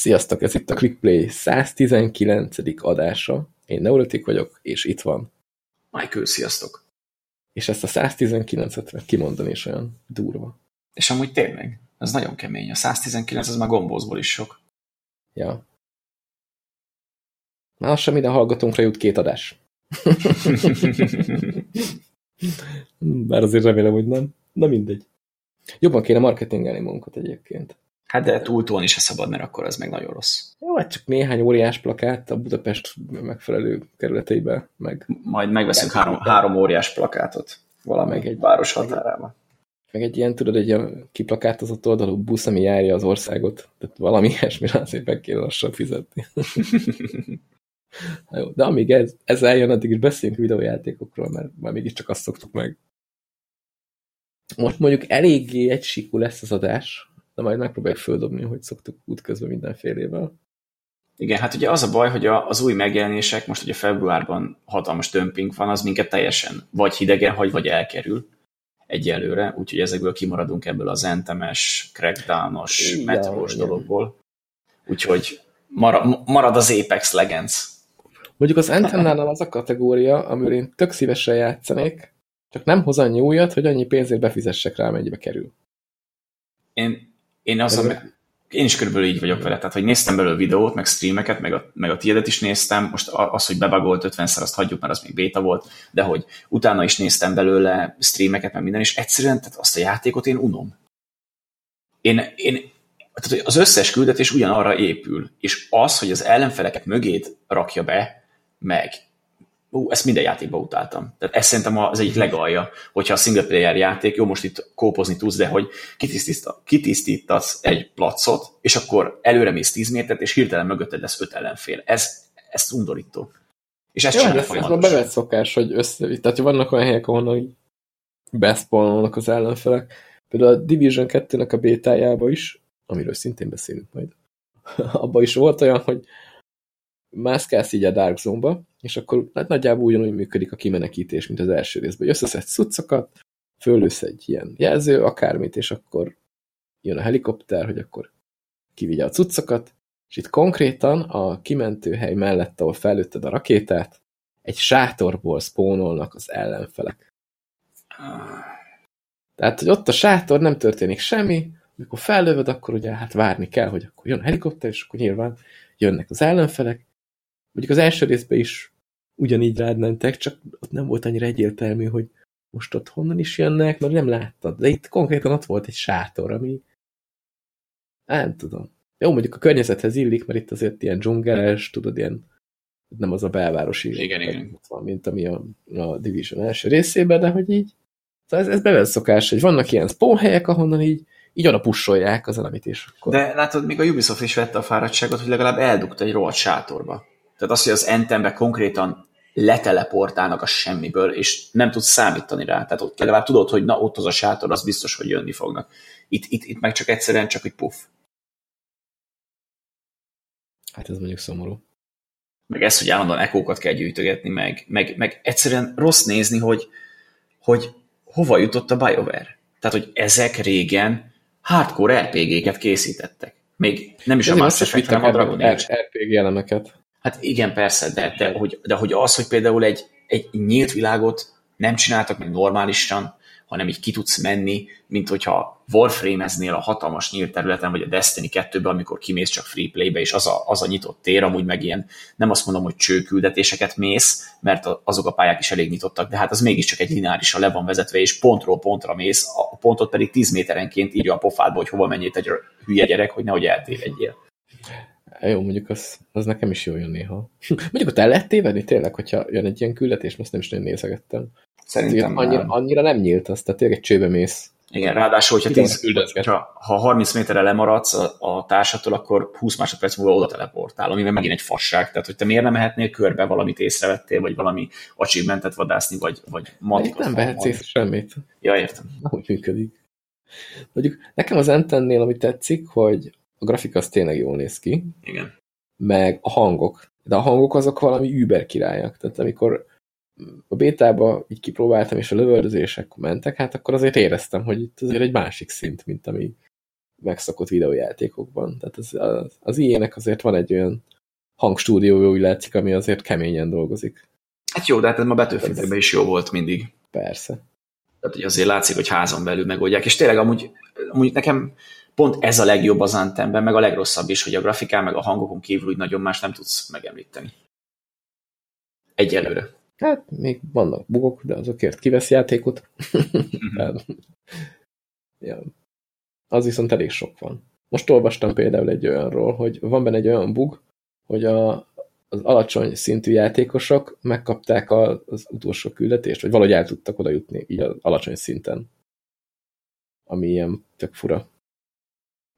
Sziasztok, ez itt a ClickPlay 119. adása. Én Neurotik vagyok, és itt van. Michael, sziasztok. És ezt a 119-et kimondani is olyan durva. És amúgy tényleg, ez nagyon kemény. A 119 az már gombózból is sok. Ja. Már sem minden hallgatónkra jut két adás. Bár azért remélem, hogy nem. Na mindegy. Jobban kéne marketingelni magunkat egyébként. Hát de túltolni se szabad, mert akkor az meg nagyon rossz. Jó, hát csak néhány óriás plakát a Budapest megfelelő kerületeibe, meg... Majd megveszünk három, három óriás plakátot valamelyik egy város határába. Meg egy ilyen, tudod, egy ilyen kiplakátozott oldalú busz, ami járja az országot. Tehát valami ilyesmire azért meg kéne lassan fizetni. jó, de amíg ez, ez eljön, addig is beszéljünk videójátékokról, mert már mégiscsak azt szoktuk meg. Most mondjuk eléggé egysíkú lesz az adás, de majd megpróbáljuk földobni, hogy szoktuk útközben mindenfélével. Igen, hát ugye az a baj, hogy az új megjelenések, most ugye februárban hatalmas dömping van, az minket teljesen vagy hidegen hagy, vagy elkerül egyelőre, úgyhogy ezekből kimaradunk ebből az entemes, crackdownos, metros dologból. Úgyhogy marad, marad az Apex Legends. Mondjuk az Antennánál az a kategória, amiről én tök szívesen játszanék, csak nem hoz annyi újat, hogy annyi pénzért befizessek rá, mennyibe kerül. Én én azon, én is körülbelül így vagyok vele, tehát hogy néztem belőle videót, meg streameket, meg a, meg a tiédet is néztem, most az, hogy bebagolt 50-szer, azt hagyjuk, mert az még béta volt, de hogy utána is néztem belőle streameket, meg minden, és egyszerűen tehát azt a játékot én unom. Én, én tehát az összes küldetés ugyanarra épül, és az, hogy az ellenfeleket mögét rakja be, meg ú, ezt minden játékban utáltam. Tehát ez szerintem az egyik legalja, hogyha a single player játék, jó, most itt kópozni tudsz, de hogy kitisztítasz egy placot, és akkor előre mész 10 métert, és hirtelen mögötted lesz öt ellenfél. Ez, ez undorító. És ez sem ez, ez a bevett szokás, hogy össze, tehát vannak olyan helyek, ahonnan beszpolnolnak az ellenfelek. Például a Division 2-nek a bétájába is, amiről szintén beszélünk majd, abban is volt olyan, hogy mászkálsz így a Dark Zone-ba, és akkor hát nagyjából ugyanúgy működik a kimenekítés, mint az első részben, összeszedsz cuccokat, fölősz egy ilyen jelző, akármit, és akkor jön a helikopter, hogy akkor kivigye a cuccokat, és itt konkrétan a kimentőhely mellett, ahol felőtted a rakétát, egy sátorból spónolnak az ellenfelek. Tehát, hogy ott a sátor, nem történik semmi, amikor fellövöd, akkor ugye hát várni kell, hogy akkor jön a helikopter, és akkor nyilván jönnek az ellenfelek, Mondjuk az első részben is ugyanígy rád mentek, csak ott nem volt annyira egyértelmű, hogy most ott honnan is jönnek, mert nem láttad. De itt konkrétan ott volt egy sátor, ami nem tudom. Jó, mondjuk a környezethez illik, mert itt azért ilyen dzsungeles, tudod, ilyen nem az a belvárosi igen, igen. van, mint ami a, a Division első részében, de hogy így szóval ez, ez bevett szokás, hogy vannak ilyen spawn helyek, ahonnan így így oda pusolják az elemit, és akkor... De látod, még a Ubisoft is vette a fáradtságot, hogy legalább eldugta egy rohadt sátorba. Tehát az, hogy az Entembe konkrétan leteleportálnak a semmiből, és nem tudsz számítani rá. Tehát ott legalább tudod, hogy na, ott az a sátor, az biztos, hogy jönni fognak. Itt, itt, itt meg csak egyszerűen csak egy puff. Hát ez mondjuk szomorú. Meg ez, hogy állandóan ekókat kell gyűjtögetni, meg, meg, meg egyszerűen rossz nézni, hogy, hogy hova jutott a BioWare. Tehát, hogy ezek régen hardcore RPG-ket készítettek. Még nem is de a Mass Effect, hanem a Dragon Age. RPG elemeket. Hát igen, persze, de, de, hogy, de hogy az, hogy például egy, egy nyílt világot nem csináltak meg normálisan, hanem így ki tudsz menni, mint hogyha Warframe-eznél a hatalmas nyílt területen, vagy a Destiny 2-ben, amikor kimész csak free play-be, és az a, az a nyitott tér, amúgy meg ilyen, nem azt mondom, hogy csőküldetéseket mész, mert azok a pályák is elég nyitottak, de hát az mégiscsak egy lineárisan le van vezetve, és pontról pontra mész, a pontot pedig 10 méterenként írja a pofádba, hogy hova menjél egy hülye gyerek, hogy nehogy eltévedjél. Jó, mondjuk az, az nekem is jó jön néha. mondjuk ott el lehet tévedni tényleg, hogyha jön egy ilyen küldetés, most nem is nagyon nézegettem. Szerintem annyira, nem. annyira nem nyílt az, tehát tényleg egy csőbe mész. Igen, ráadásul, hogyha, 10, hogyha ha 30 méterre lemaradsz a, a társattól, akkor 20 másodperc múlva oda teleportál, ami megint egy fasság. Tehát, hogy te miért nem mehetnél körbe, valamit észrevettél, vagy valami achievementet vadászni, vagy, vagy matikot. Nem vehetsz észre semmit. Ja, értem. Nem úgy működik. Mondjuk nekem az Entennél, ami tetszik, hogy a grafika az tényleg jól néz ki. Igen. Meg a hangok. De a hangok azok valami über királyak. Tehát amikor a bétába így kipróbáltam, és a lövöldözések mentek, hát akkor azért éreztem, hogy itt azért egy másik szint, mint ami megszokott videójátékokban. Tehát az, az, az ilyenek azért van egy olyan hangstúdió, úgy látszik, ami azért keményen dolgozik. Hát jó, de hát ez ma betűfintekben is jó volt mindig. Persze. Tehát hogy azért látszik, hogy házon belül megoldják, és tényleg amúgy, amúgy nekem pont ez a legjobb az Antemben, meg a legrosszabb is, hogy a grafikán, meg a hangokon kívül úgy nagyon más nem tudsz megemlíteni. Egyelőre. Hát még vannak bugok, de azokért kivesz játékot. Mhm. ja. Az viszont elég sok van. Most olvastam például egy olyanról, hogy van benne egy olyan bug, hogy a, az alacsony szintű játékosok megkapták a, az utolsó küldetést, vagy valahogy el tudtak oda jutni így az alacsony szinten. Ami ilyen tök fura.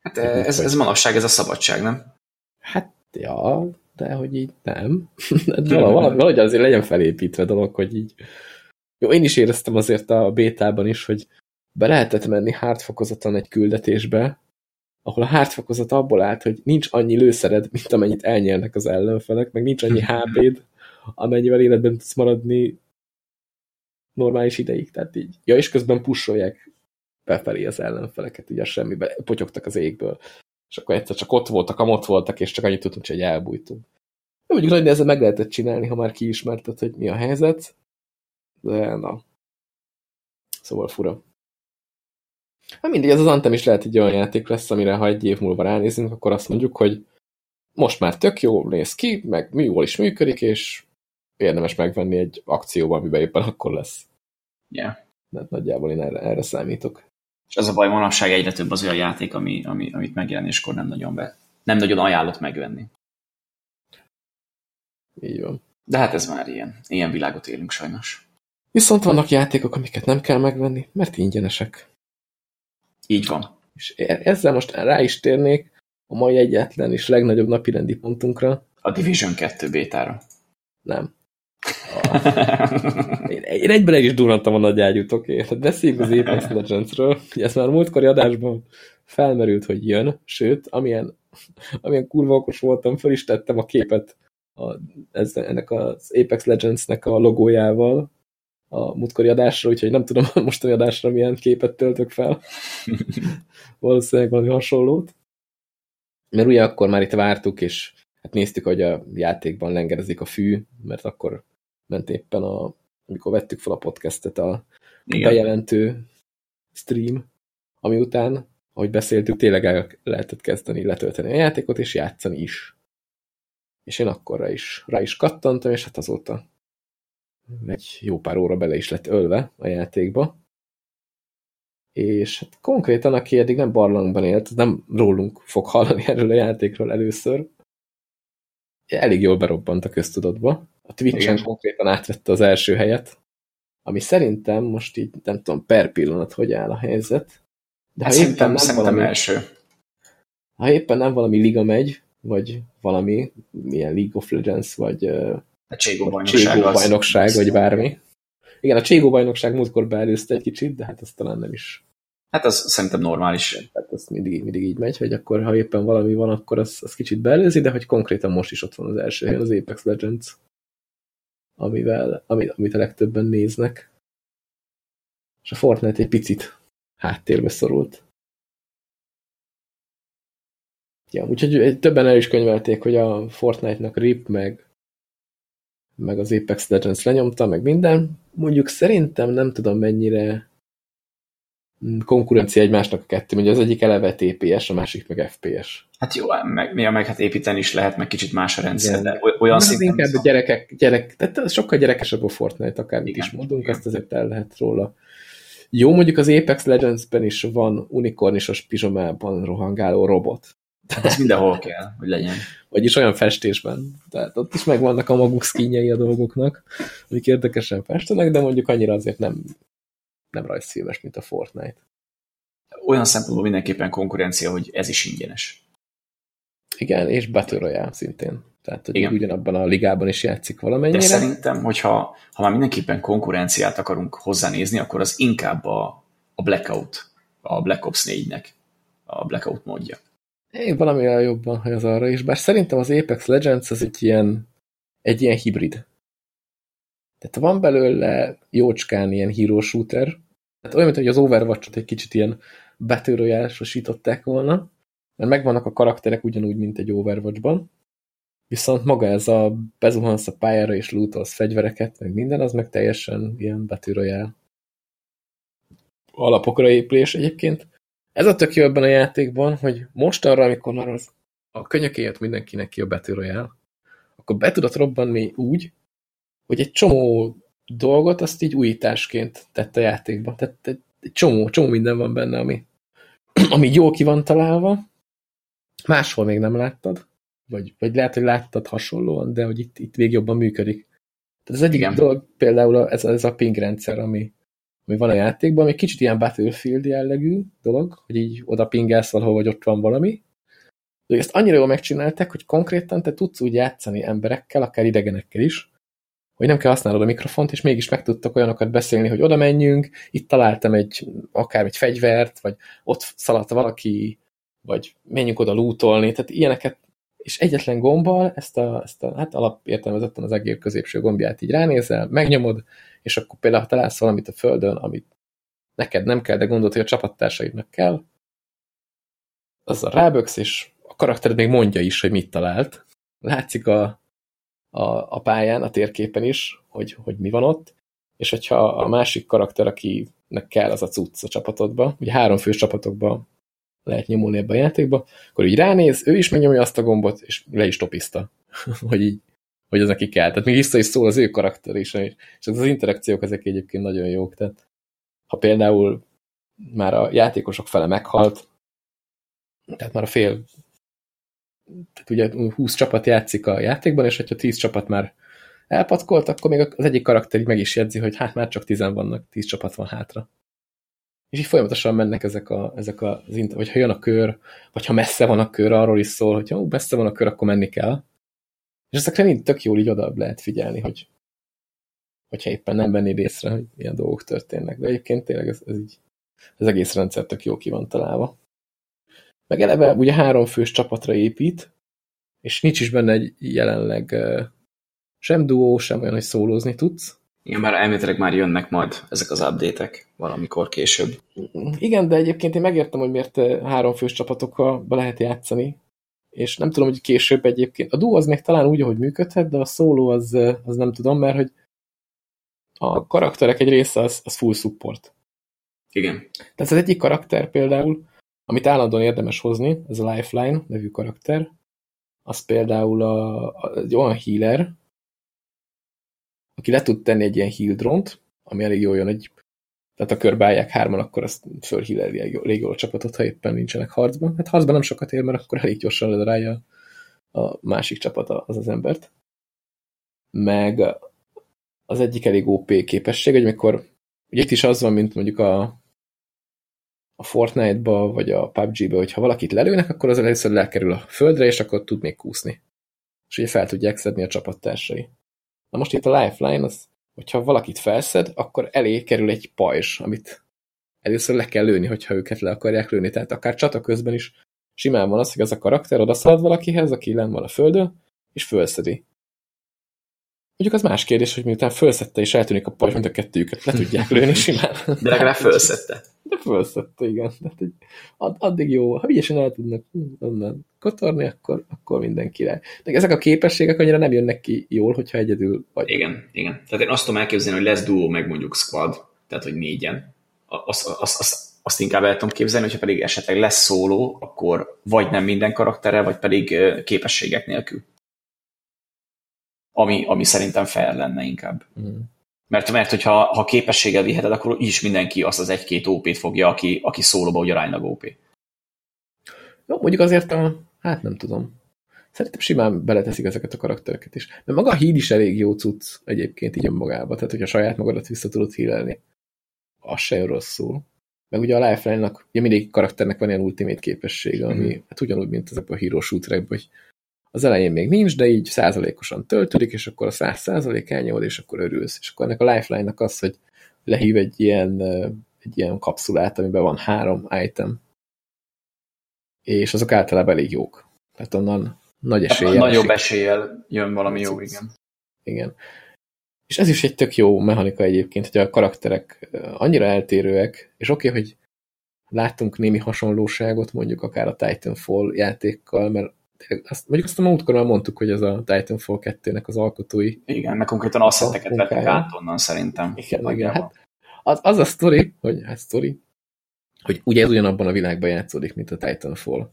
Hát ez, ez manapság, ez a szabadság, nem? Hát, ja, de hogy így nem. valahogy, valahogy azért legyen felépítve dolog, hogy így... Jó, én is éreztem azért a bétában is, hogy be lehetett menni hardfokozaton egy küldetésbe, ahol a hardfokozat abból állt, hogy nincs annyi lőszered, mint amennyit elnyelnek az ellenfelek, meg nincs annyi HP-d, amennyivel életben tudsz maradni normális ideig. Tehát így. Ja, és közben pusolják befelé az ellenfeleket, ugye semmibe, potyogtak az égből. És akkor egyszer csak ott voltak, amott voltak, és csak annyit tudtunk, hogy elbújtunk. Nem mondjuk nagy ezzel meg lehetett csinálni, ha már kiismerted, hogy mi a helyzet, de na. Szóval fura. Hát mindig ez az Anthem is lehet egy olyan játék lesz, amire ha egy év múlva ránézünk, akkor azt mondjuk, hogy most már tök jó néz ki, meg mi jól is működik, és érdemes megvenni egy akcióban, amiben éppen akkor lesz. Yeah. De nagyjából én erre, erre számítok. És az a baj, manapság egyre több az olyan játék, ami, ami, amit megjelenéskor nem nagyon, be, nem nagyon ajánlott megvenni. Így van. De hát ez már ilyen. Ilyen világot élünk sajnos. Viszont vannak játékok, amiket nem kell megvenni, mert ingyenesek. Így van. És e- ezzel most rá is térnék a mai egyetlen és legnagyobb napirendi pontunkra. A Division 2 bétára. Nem. Én, én egyben is durrantam a nagy ágyút, oké? Okay? Beszéljünk az Apex Legends-ről. Ez már a múltkori adásban felmerült, hogy jön, sőt, amilyen, amilyen kurva okos voltam, fel is tettem a képet a, ez, ennek az Apex Legends-nek a logójával, a múltkori adásra, úgyhogy nem tudom a mostani adásra milyen képet töltök fel. Valószínűleg valami hasonlót. Mert ugye akkor már itt vártuk, és hát néztük, hogy a játékban lengerezik a fű, mert akkor ment éppen a, amikor vettük fel a podcastet a Igen. bejelentő stream, ami után, ahogy beszéltük, tényleg el lehetett kezdeni letölteni a játékot, és játszani is. És én akkor rá is, rá is kattantam, és hát azóta egy jó pár óra bele is lett ölve a játékba. És hát konkrétan, aki eddig nem barlangban élt, nem rólunk fog hallani erről a játékról először, elég jól berobbant a köztudatba. A Twitch-en Igen. konkrétan átvette az első helyet, ami szerintem most így nem tudom per pillanat, hogy áll a helyzet. De ha éppen nem valami, első. Ha éppen nem valami liga megy, vagy valami, milyen League of Legends, vagy a Cségó bajnokság, Cségó bajnokság az... vagy bármi. Igen, a Cségó bajnokság múltkor beelőzte egy kicsit, de hát az talán nem is. Hát az szerintem normális. Hát az mindig, mindig így megy, hogy akkor ha éppen valami van, akkor az, az kicsit beelőzi, de hogy konkrétan most is ott van az első helyen az Apex Legends, amivel, amit, amit a legtöbben néznek. És a Fortnite egy picit háttérbe szorult. Ja, úgyhogy többen el is könyvelték, hogy a Fortnite-nak RIP, meg meg az Apex Legends lenyomta, meg minden. Mondjuk szerintem nem tudom mennyire konkurencia egymásnak a kettő, ugye az egyik eleve TPS, a másik meg FPS. Hát jó, meg, mi meg hát építeni is lehet, meg kicsit más a rendszer, Igen. de olyan Ez szinten... inkább a gyerekek, gyerek, tehát sokkal gyerekesebb a Fortnite, akármit is mondunk, ezt azért el lehet róla. Jó, mondjuk az Apex Legends-ben is van unikornisos pizsomában rohangáló robot. Hát ez mindenhol kell, hogy legyen. Vagyis olyan festésben. Tehát ott is megvannak a maguk szkínjei a dolgoknak, amik érdekesen festenek, de mondjuk annyira azért nem, nem rajzfilmes, mint a Fortnite. Olyan szempontból mindenképpen konkurencia, hogy ez is ingyenes. Igen, és Battle Royale szintén. Tehát, hogy Igen. ugyanabban a ligában is játszik valamennyire. De szerintem, hogyha ha már mindenképpen konkurenciát akarunk hozzánézni, akkor az inkább a, a Blackout, a Black Ops 4-nek a Blackout módja. Én valamivel jobban az arra is, bár szerintem az Apex Legends az egy ilyen, egy ilyen hibrid. Tehát van belőle jócskán ilyen hero shooter, tehát olyan, mint hogy az Overwatch-ot egy kicsit ilyen Battle volna, mert megvannak a karakterek ugyanúgy, mint egy Overwatch-ban, viszont maga ez a bezuhansz a pályára és lootolsz fegyvereket, meg minden, az meg teljesen ilyen Battle alapokra épülés egyébként. Ez a tök jó ebben a játékban, hogy most arra, amikor már az a könyöké jött mindenkinek ki a Battle akkor be tudott robbanni úgy, hogy egy csomó dolgot azt így újításként tett a játékba. Tehát egy, egy csomó, csomó minden van benne, ami, ami jól ki van találva, máshol még nem láttad, vagy, vagy lehet, hogy láttad hasonlóan, de hogy itt, itt még jobban működik. Tehát az egyik Igen. dolog például ez, ez a ping rendszer, ami, ami van a játékban, ami kicsit ilyen Battlefield jellegű dolog, hogy így oda pingelsz valahol, vagy ott van valami. De ezt annyira jól megcsinálták, hogy konkrétan te tudsz úgy játszani emberekkel, akár idegenekkel is, hogy nem kell használnod a mikrofont, és mégis meg tudtak olyanokat beszélni, hogy oda menjünk, itt találtam egy, akár egy fegyvert, vagy ott szaladt valaki, vagy menjünk oda lootolni, tehát ilyeneket, és egyetlen gombbal ezt a, ezt a hát alapértelmezetten az egér középső gombját így ránézel, megnyomod, és akkor például, ha találsz valamit a földön, amit neked nem kell, de gondolod, hogy a csapattársaidnak kell, az a ráböksz, és a karaktered még mondja is, hogy mit talált. Látszik a, a, a pályán, a térképen is, hogy, hogy mi van ott, és hogyha a másik karakter, akinek kell az a cucc a csapatodba, ugye három fős csapatokba lehet nyomulni ebbe a játékba, akkor így ránéz, ő is megnyomja azt a gombot, és le is topiszta, hogy így hogy az neki kell. Tehát még vissza is szól az ő karakter is, és az interakciók ezek egyébként nagyon jók. Tehát ha például már a játékosok fele meghalt, tehát már a fél, tehát ugye 20 csapat játszik a játékban, és hogyha 10 csapat már elpatkolt, akkor még az egyik karakter meg is jegyzi, hogy hát már csak 10 vannak, 10 csapat van hátra. És így folyamatosan mennek ezek, a, ezek az, vagy ha jön a kör, vagy ha messze van a kör, arról is szól, hogy ha messze van a kör, akkor menni kell. És ezekre mind tök jól így oda lehet figyelni, hogy hogyha éppen nem vennéd észre, hogy ilyen dolgok történnek. De egyébként tényleg ez, ez így, az egész rendszer tök jó ki van találva. Meg eleve ugye három fős csapatra épít, és nincs is benne egy jelenleg sem duó, sem olyan, hogy szólózni tudsz. Igen, már elméletileg már jönnek majd ezek az update-ek valamikor később. Igen, de egyébként én megértem, hogy miért három fős csapatokkal be lehet játszani, és nem tudom, hogy később egyébként. A duo az még talán úgy, hogy működhet, de a szóló az, az nem tudom, mert hogy a karakterek egy része az, az full support. Igen. Tehát az egyik karakter például, amit állandóan érdemes hozni, ez a Lifeline nevű karakter, az például a, a, egy olyan healer, aki le tud tenni egy ilyen heal dront, ami elég jól jön egy tehát a körbe állják hárman, akkor azt fölhíleli elég jól a csapatot, ha éppen nincsenek harcban. Hát harcban nem sokat ér, mert akkor elég gyorsan ledarálja a másik csapat az az embert. Meg az egyik elég OP képesség, hogy mikor ugye itt is az van, mint mondjuk a, a Fortnite-ba, vagy a PUBG-ba, hogyha valakit lelőnek, akkor az először lekerül a földre, és akkor tud még kúszni. És ugye fel tudják szedni a csapattársai. Na most itt a Lifeline, az hogyha valakit felszed, akkor elé kerül egy pajzs, amit először le kell lőni, hogyha őket le akarják lőni. Tehát akár csata közben is simán van az, hogy az a karakter odaszalad valakihez, aki len van a földön, és fölszedi. Mondjuk az más kérdés, hogy miután fölszette és eltűnik a pajzs, mint a kettőjüket le tudják lőni simán. De legalább fölszette. De fölszette, igen. Tehát, hogy addig jó, ha ügyesen el tudnak onnan kotorni, akkor, akkor minden király. De ezek a képességek annyira nem jönnek ki jól, hogyha egyedül vagy. Igen, igen. Tehát én azt tudom elképzelni, hogy lesz duo, meg mondjuk squad, tehát hogy négyen. Azt, azt, azt, azt inkább el tudom képzelni, hogyha pedig esetleg lesz szóló, akkor vagy nem minden karaktere, vagy pedig képességek nélkül. Ami, ami szerintem fair lenne inkább. Mm. Mert, mert hogyha ha képességgel viheted, akkor is mindenki azt az egy-két OP-t fogja, aki, aki szólóba hogy aránylag OP. Jó, mondjuk azért a, hát nem tudom. Szerintem simán beleteszik ezeket a karaktereket is. De maga a híd is elég jó cucc egyébként így önmagába. Tehát, hogyha saját magadat vissza tudod hílelni, az se rosszul. Meg ugye a Lifeline-nak, ugye mindig karakternek van ilyen ultimate képessége, ami mm. hát ugyanúgy, mint ezek a hero shooterek, hogy az elején még nincs, de így százalékosan töltődik, és akkor a száz százalék elnyomod, és akkor örülsz. És akkor ennek a lifeline-nak az, hogy lehív egy ilyen, egy ilyen kapszulát, amiben van három item, és azok általában elég jók. Tehát onnan nagy eséllyel. Nagyobb eséllyel jön valami jó, igen. Igen. És ez is egy tök jó mechanika egyébként, hogy a karakterek annyira eltérőek, és oké, okay, hogy láttunk némi hasonlóságot mondjuk akár a Titanfall játékkal, mert azt, mondjuk azt a múltkor már mondtuk, hogy ez a Titanfall 2-nek az alkotói. Igen, meg konkrétan asszetteket vettek át onnan szerintem. Igen, igen. Hát az, az a sztori, hogy hát sztori, hogy ugye ez ugyanabban a világban játszódik, mint a Titanfall.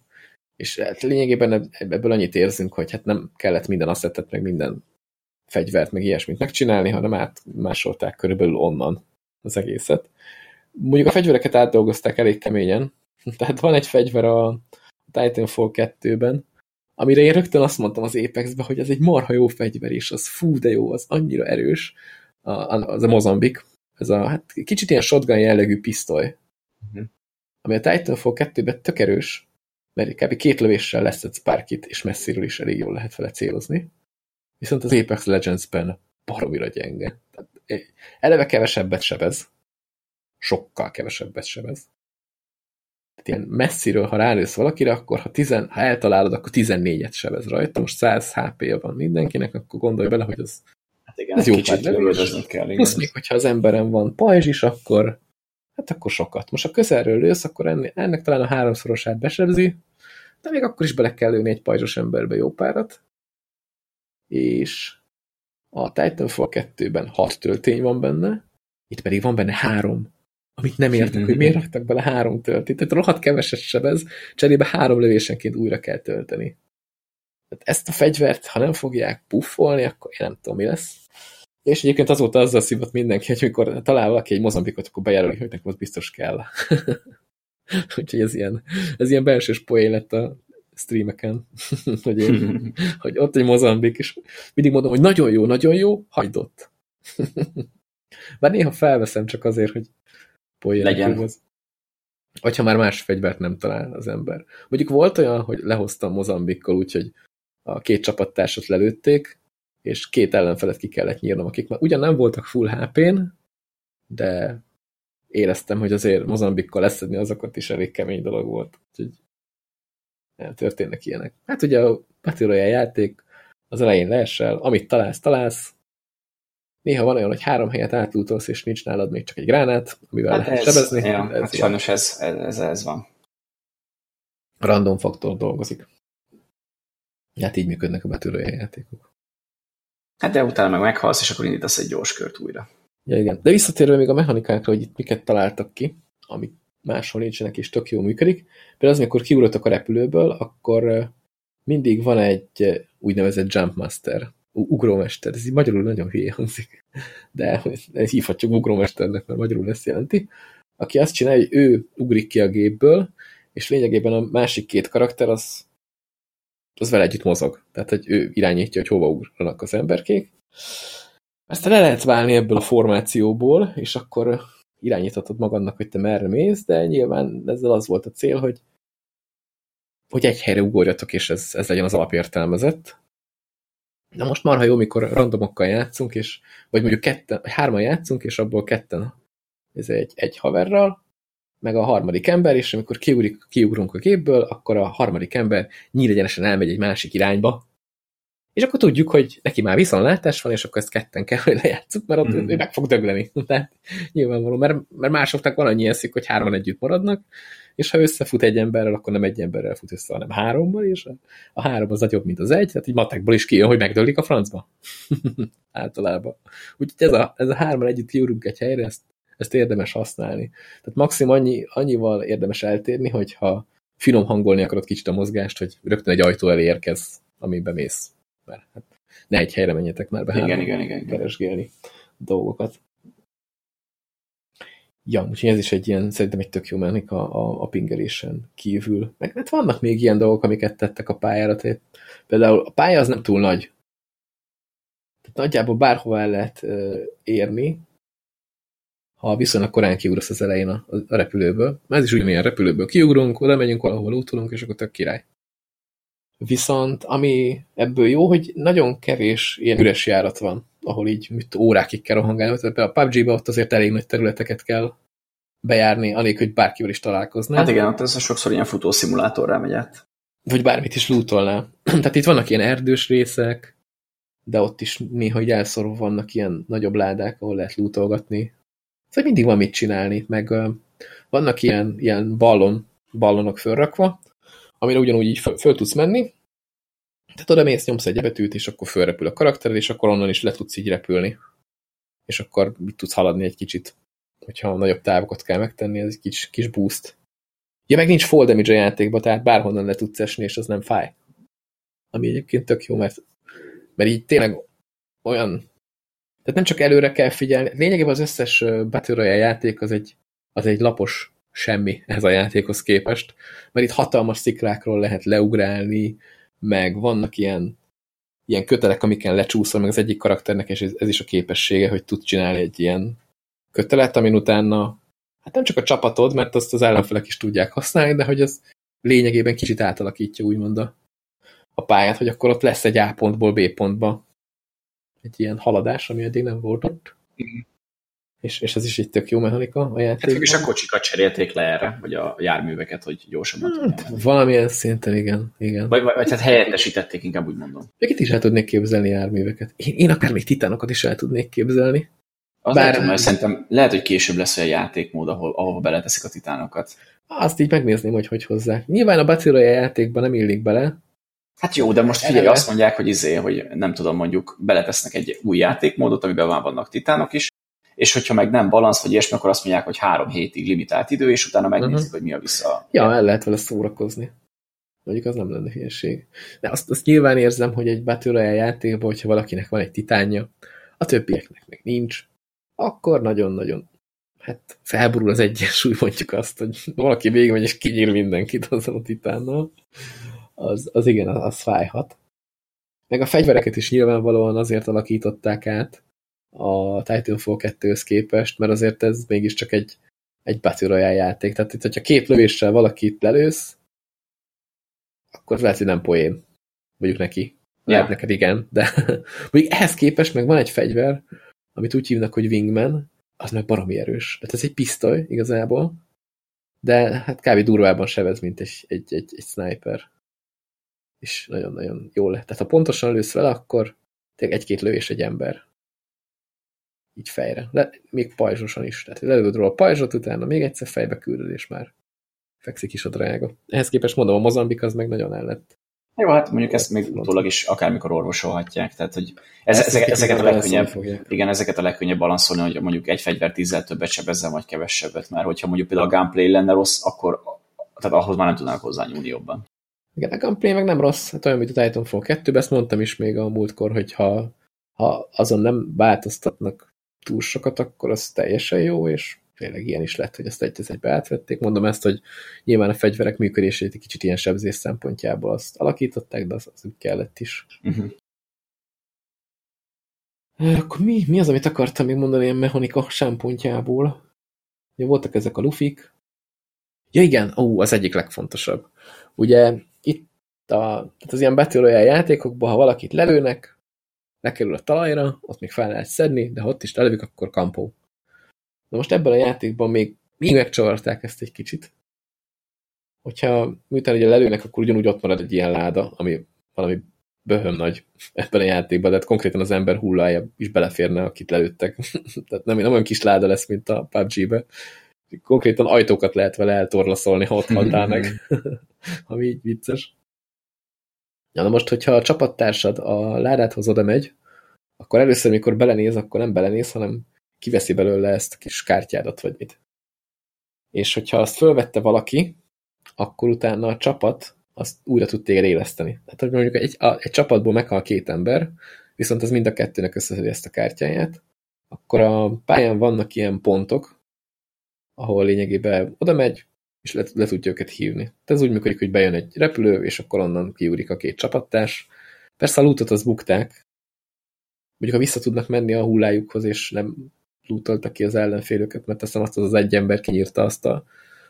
És hát lényegében ebből annyit érzünk, hogy hát nem kellett minden asszettet, meg minden fegyvert, meg ilyesmit megcsinálni, hanem átmásolták körülbelül onnan az egészet. Mondjuk a fegyvereket átdolgozták elég keményen, tehát van egy fegyver a Titanfall 2-ben, amire én rögtön azt mondtam az Apexbe, hogy ez egy marha jó fegyver, és az fú, de jó, az annyira erős, az a Mozambik, ez a hát kicsit ilyen shotgun jellegű pisztoly, uh mhm. -huh. ami a Titanfall 2-ben tök erős, mert kb. két lövéssel leszedsz bárkit, és messziről is elég jól lehet vele célozni. Viszont az Apex Legends-ben baromira gyenge. Tehát eleve kevesebbet sebez, sokkal kevesebbet sebez. Ilyen messziről, ha rálősz valakire, akkor ha, tizen, ha eltalálod, akkor 14-et sebez rajta. Most 100 HP-ja van mindenkinek, akkor gondolj bele, hogy az, hát igen, ez jó kicsit lövöldözni kell. Igen. Plusz még, hogyha az emberen van pajzs is, akkor hát akkor sokat. Most ha közelről lősz, akkor ennek, ennek talán a háromszorosát besebzi, de még akkor is bele kell lőni egy pajzsos emberbe jó párat. És a Titanfall 2-ben hat töltény van benne, itt pedig van benne három amit nem értek, hogy miért raktak bele három töltét. Tehát rohadt keveset sebez, cserébe három lövésenként újra kell tölteni. Tehát ezt a fegyvert, ha nem fogják puffolni, akkor én nem tudom, mi lesz. És egyébként azóta azzal szívott mindenki, hogy amikor talál valaki egy mozambikot, akkor bejelöli, hogy nekem az biztos kell. Úgyhogy ez ilyen, ez ilyen belsős poén lett a streameken, hogy, én, hogy ott egy mozambik, és mindig mondom, hogy nagyon jó, nagyon jó, hagyd ott. Bár néha felveszem csak azért, hogy poénhoz. Vagy ha már más fegyvert nem talál az ember. Mondjuk volt olyan, hogy lehoztam Mozambikkal, úgyhogy a két csapattársat lelőtték, és két ellenfelet ki kellett nyírnom, akik már ugyan nem voltak full HP-n, de éreztem, hogy azért Mozambikkal leszedni azokat is elég kemény dolog volt. Úgyhogy történnek ilyenek. Hát ugye a Battle játék az elején leesel, amit találsz, találsz, Néha van olyan, hogy három helyet átlútolsz, és nincs nálad még csak egy gránát, amivel hát lehet ez, sebezni. Ja, ez hát sajnos ez, ez, ez van. Random faktor dolgozik. Hát így működnek a betűrője játékok. Hát de utána meg meghalsz, és akkor indítasz egy gyors kört újra. Ja, igen. De visszatérve még a mechanikákra, hogy itt miket találtak ki, amik máshol nincsenek, és tök jó működik. Például az, amikor kiugrottak a repülőből, akkor mindig van egy úgynevezett Jumpmaster ugrómester, ez így magyarul nagyon hülye hangzik, de hívhatjuk ugrómesternek, mert magyarul ezt jelenti, aki azt csinálja, hogy ő ugrik ki a gépből, és lényegében a másik két karakter az, az vele együtt mozog. Tehát, hogy ő irányítja, hogy hova ugranak az emberkék. Aztán le lehet válni ebből a formációból, és akkor irányíthatod magadnak, hogy te merre mész, de nyilván ezzel az volt a cél, hogy hogy egy helyre ugorjatok, és ez, ez legyen az alapértelmezett. Na most marha jó, mikor randomokkal játszunk, és, vagy mondjuk ketten, hárman játszunk, és abból ketten ez egy, egy haverral, meg a harmadik ember, és amikor kiugrik, kiugrunk a gépből, akkor a harmadik ember nyílegyenesen elmegy egy másik irányba, és akkor tudjuk, hogy neki már viszontlátás van, és akkor ezt ketten kell, hogy lejátszuk, mert ott mm. ő meg fog dögleni. Tehát nyilvánvaló, mert, mert másoknak van annyi eszik, hogy hárman együtt maradnak, és ha összefut egy emberrel, akkor nem egy emberrel fut össze, hanem hárommal, és a, három az nagyobb, mint az egy, tehát így matekból is kijön, hogy megdöglik a francba. Általában. Úgyhogy ez a, ez a hárman együtt kiúrunk egy helyre, ezt, ezt érdemes használni. Tehát maximum annyi, annyival érdemes eltérni, hogyha finom hangolni akarod kicsit a mozgást, hogy rögtön egy ajtó elé érkez, amiben mész. Mert hát ne egy helyre menjetek már be igen, igen, igen, keresgélni dolgokat. Ja, úgyhogy ez is egy ilyen, szerintem egy tök jó mechanika a, a pingelésen kívül. Meg hát vannak még ilyen dolgok, amiket tettek a pályára. Tehát például a pálya az nem túl nagy. Tehát nagyjából bárhova el lehet érni, ha viszonylag korán kiugrasz az elején a, a repülőből. Ez is ugyanilyen repülőből kiugrunk, oda megyünk, valahol útulunk, és akkor tök király. Viszont ami ebből jó, hogy nagyon kevés ilyen üres járat van ahol így mit, órákig kell rohangálni. Tehát a PUBG-ba ott azért elég nagy területeket kell bejárni, alig, hogy bárkivel is találkozni. Hát igen, ott ez sokszor ilyen futószimulátorra megy át. Vagy bármit is lootolná. Tehát itt vannak ilyen erdős részek, de ott is néha így elszorva vannak ilyen nagyobb ládák, ahol lehet lootolgatni Szóval mindig van mit csinálni, meg vannak ilyen, ilyen ballon, ballonok fölrakva, amire ugyanúgy így föl, föl tudsz menni, tehát oda mész, nyomsz egy betűt, és akkor fölrepül a karaktered, és akkor onnan is le tudsz így repülni. És akkor mit tudsz haladni egy kicsit, hogyha nagyobb távokat kell megtenni, ez egy kis, kis boost. Ja, meg nincs fall damage a játékban, tehát bárhonnan le tudsz esni, és az nem fáj. Ami egyébként tök jó, mert, mert így tényleg olyan... Tehát nem csak előre kell figyelni, lényegében az összes Battle Royale játék az egy, az egy lapos semmi ez a játékhoz képest, mert itt hatalmas sziklákról lehet leugrálni, meg vannak ilyen, ilyen kötelek, amiken lecsúszol, meg az egyik karakternek, és ez, ez is a képessége, hogy tud csinálni egy ilyen kötelet, amin utána hát nem csak a csapatod, mert azt az ellenfelek is tudják használni, de hogy ez lényegében kicsit átalakítja úgymond a, a pályát, hogy akkor ott lesz egy A pontból B pontba egy ilyen haladás, ami eddig nem volt ott. És, és ez is egy tök jó mechanika a játékban. Hát és a kocsikat cserélték le erre, vagy a járműveket, hogy gyorsabban hmm, Valamilyen szinten, igen. igen. Vagy, vagy, vagy hát helyettesítették, inkább úgy mondom. Még itt is el tudnék képzelni járműveket. Én, én akár még titánokat is el tudnék képzelni. Az Bár... lehet, mert szerintem lehet, hogy később lesz olyan játékmód, ahol, ahol beleteszik a titánokat. Azt így megnézném, hogy hogy hozzák. Nyilván a Battle játékban nem illik bele. Hát jó, de most figyelj, azt mondják, hogy izé, hogy nem tudom, mondjuk beletesznek egy új játékmódot, amiben már vannak titánok is, és hogyha meg nem balansz, vagy ilyesmi, akkor azt mondják, hogy három hétig limitált idő, és utána megnézik, uh-huh. hogy mi a vissza. Ja, el lehet vele szórakozni. Mondjuk az nem lenne hülyeség. De azt, azt nyilván érzem, hogy egy Battle Royale játékban, hogyha valakinek van egy titánja, a többieknek meg nincs, akkor nagyon-nagyon hát felborul az egyensúly, mondjuk azt, hogy valaki végigmegy és kinyír mindenkit azon a titánnal, az, az igen, az, az fájhat. Meg a fegyvereket is nyilvánvalóan azért alakították át a Titanfall 2-höz képest, mert azért ez mégiscsak egy, egy Battle Royale játék. Tehát itt, hogyha két lövéssel valakit lelősz, akkor lehet, hogy nem poén. Mondjuk neki. Lehet yeah. neked igen, de mondjuk ehhez képest meg van egy fegyver, amit úgy hívnak, hogy Wingman, az meg baromi erős. Tehát ez egy pisztoly igazából, de hát kb. durvában sevez, mint egy, egy, egy, egy sniper. És nagyon-nagyon jó lett. Tehát ha pontosan lősz vele, akkor egy-két lövés egy ember. Így fejre. Le, még pajzsosan is. Tehát lelövöd róla a pajzsot, utána még egyszer fejbe küldöd, és már fekszik is a drága. Ehhez képest mondom, a Mozambik az meg nagyon el lett jó, hát mondjuk ezt még utólag is akármikor orvosolhatják, tehát hogy ez, ezeket, ezeket a legkönnyebb, igen, ezeket a legkönnyebb balanszolni, hogy mondjuk egy fegyver tízzel többet sebezzen, vagy kevesebbet, mert hogyha mondjuk például a gunplay lenne rossz, akkor tehát ahhoz már nem tudnának hozzányúlni jobban. Igen, a gunplay meg nem rossz, hát olyan, mint a Titanfall 2 ezt mondtam is még a múltkor, hogy ha, ha azon nem változtatnak túl sokat, akkor az teljesen jó, és tényleg ilyen is lett, hogy ezt egy egybe átvették. Mondom ezt, hogy nyilván a fegyverek működését egy kicsit ilyen sebzés szempontjából azt alakították, de az, az úgy kellett is. Uh -huh. Akkor mi, mi az, amit akartam még mondani ilyen mechanika szempontjából? Ugye voltak ezek a lufik. Ja igen, ó, az egyik legfontosabb. Ugye itt a, tehát az ilyen Battle Royale játékokban, ha valakit lelőnek, lekerül a talajra, ott még fel lehet szedni, de ha ott is lelövik, akkor kampó. Na most ebben a játékban még, még megcsavarták ezt egy kicsit. Hogyha miután ugye lelőnek, akkor ugyanúgy ott marad egy ilyen láda, ami valami böhöm nagy ebben a játékban, de hát konkrétan az ember hullája is beleférne, akit lelőttek. Tehát nem, nem olyan kis láda lesz, mint a PUBG-be. Konkrétan ajtókat lehet vele eltorlaszolni, ha ott haltál meg. ami így vicces. Ja, na most, hogyha a csapattársad a ládáthoz oda megy, akkor először, mikor belenéz, akkor nem belenéz, hanem kiveszi belőle ezt a kis kártyádat, vagy mit. És hogyha azt fölvette valaki, akkor utána a csapat azt újra tud téged éleszteni. Tehát, hogy mondjuk egy, a, egy csapatból meghal két ember, viszont az mind a kettőnek összeszedi ezt a kártyáját, akkor a pályán vannak ilyen pontok, ahol lényegében oda megy, és le, le tudja őket hívni. Tehát ez úgy működik, hogy bejön egy repülő, és akkor onnan kiúrik a két csapattárs. Persze a lootot az bukták, mondjuk ha vissza tudnak menni a hullájukhoz, és nem lootolta ki az ellenfélőket, mert aztán azt az egy ember kinyírta azt a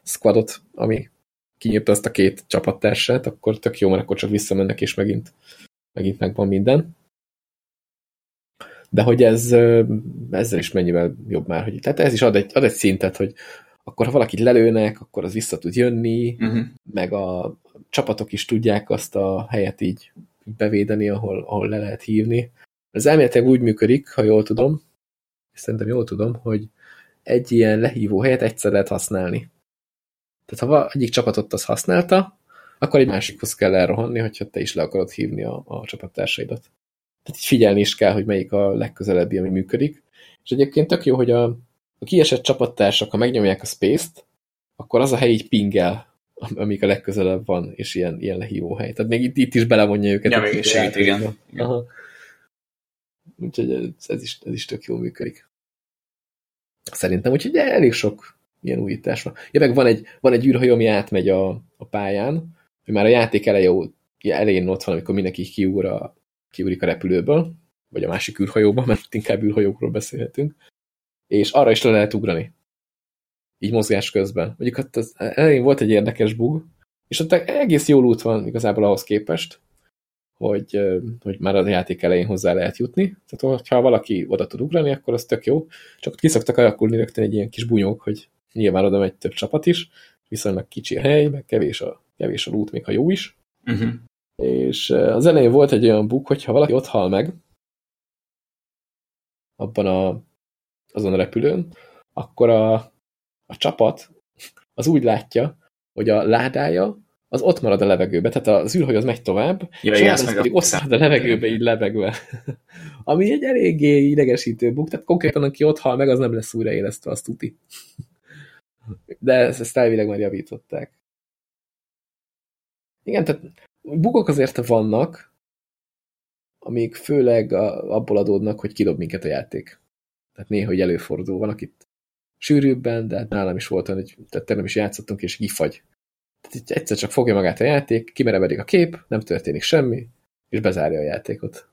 squadot, ami kinyírta azt a két csapattársát, akkor tök jó, mert akkor csak visszamennek, és megint, megint megvan minden. De hogy ez ezzel is mennyivel jobb már, hogy tehát ez is ad egy, ad egy szintet, hogy akkor ha valakit lelőnek, akkor az vissza tud jönni, uh -huh. meg a csapatok is tudják azt a helyet így bevédeni, ahol, ahol le lehet hívni. Ez elméletileg úgy működik, ha jól tudom, és szerintem jól tudom, hogy egy ilyen lehívó helyet egyszer lehet használni. Tehát ha egyik csapatot az használta, akkor egy másikhoz kell elrohanni, hogyha te is le akarod hívni a, a csapattársaidat. Tehát így figyelni is kell, hogy melyik a legközelebbi, ami működik. És egyébként tök jó, hogy a, a kiesett csapattársak, ha megnyomják a space-t, akkor az a hely így pingel, amik a legközelebb van, és ilyen, ilyen lehívó hely. Tehát még itt, itt is belevonja őket. Ja, még segít, igen. igen. Aha. Úgyhogy ez, ez, is, ez is tök jól működik. Szerintem, úgyhogy elég sok ilyen újítás van. Ja, meg van egy, van egy űrhajó, ami átmegy a, a pályán, hogy már a játék eleje, elején ott van, amikor mindenki kiúr a, kiúrik a repülőből, vagy a másik űrhajóba, mert inkább űrhajókról beszélhetünk, és arra is le lehet ugrani. Így mozgás közben. Mondjuk ott az elején volt egy érdekes bug, és ott egész jó út van igazából ahhoz képest, hogy, hogy már a játék elején hozzá lehet jutni. Tehát, ha valaki oda tud ugrani, akkor az tök jó. Csak ott kiszoktak alakulni rögtön egy ilyen kis bunyók, hogy nyilván oda megy több csapat is, viszonylag kicsi a hely, meg kevés a, kevés a lút, még ha jó is. Uh mhm. -huh. És az elején volt egy olyan buk, hogyha valaki ott hal meg, abban a, azon a repülőn, akkor a, a csapat az úgy látja, hogy a ládája az ott marad a levegőbe, tehát az űrhajó az megy tovább, ja, és az pedig ott marad a levegőbe így levegve. Ami egy eléggé idegesítő buk, tehát konkrétan aki ott hal meg, az nem lesz újraélesztve, azt tuti. De ezt, ezt elvileg már javították. Igen, tehát bugok azért vannak, amik főleg abból adódnak, hogy kidob minket a játék. Tehát néha, hogy előfordul. Van, akit sűrűbben, de hát nálam is volt hogy tehát nem is játszottunk, és gifagy. Tehát itt egyszer csak fogja magát a játék, kimerevedik a kép, nem történik semmi, és bezárja a játékot.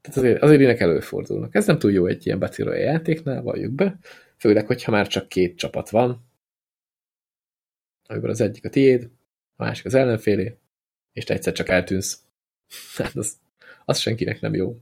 Tehát azért, azért ilyenek előfordulnak. Ez nem túl jó egy ilyen Battle játéknál, valljuk be. Főleg, hogyha már csak két csapat van, amiben az egyik a tiéd, a másik az ellenfélé, és te egyszer csak eltűnsz. Hát az, az senkinek nem jó.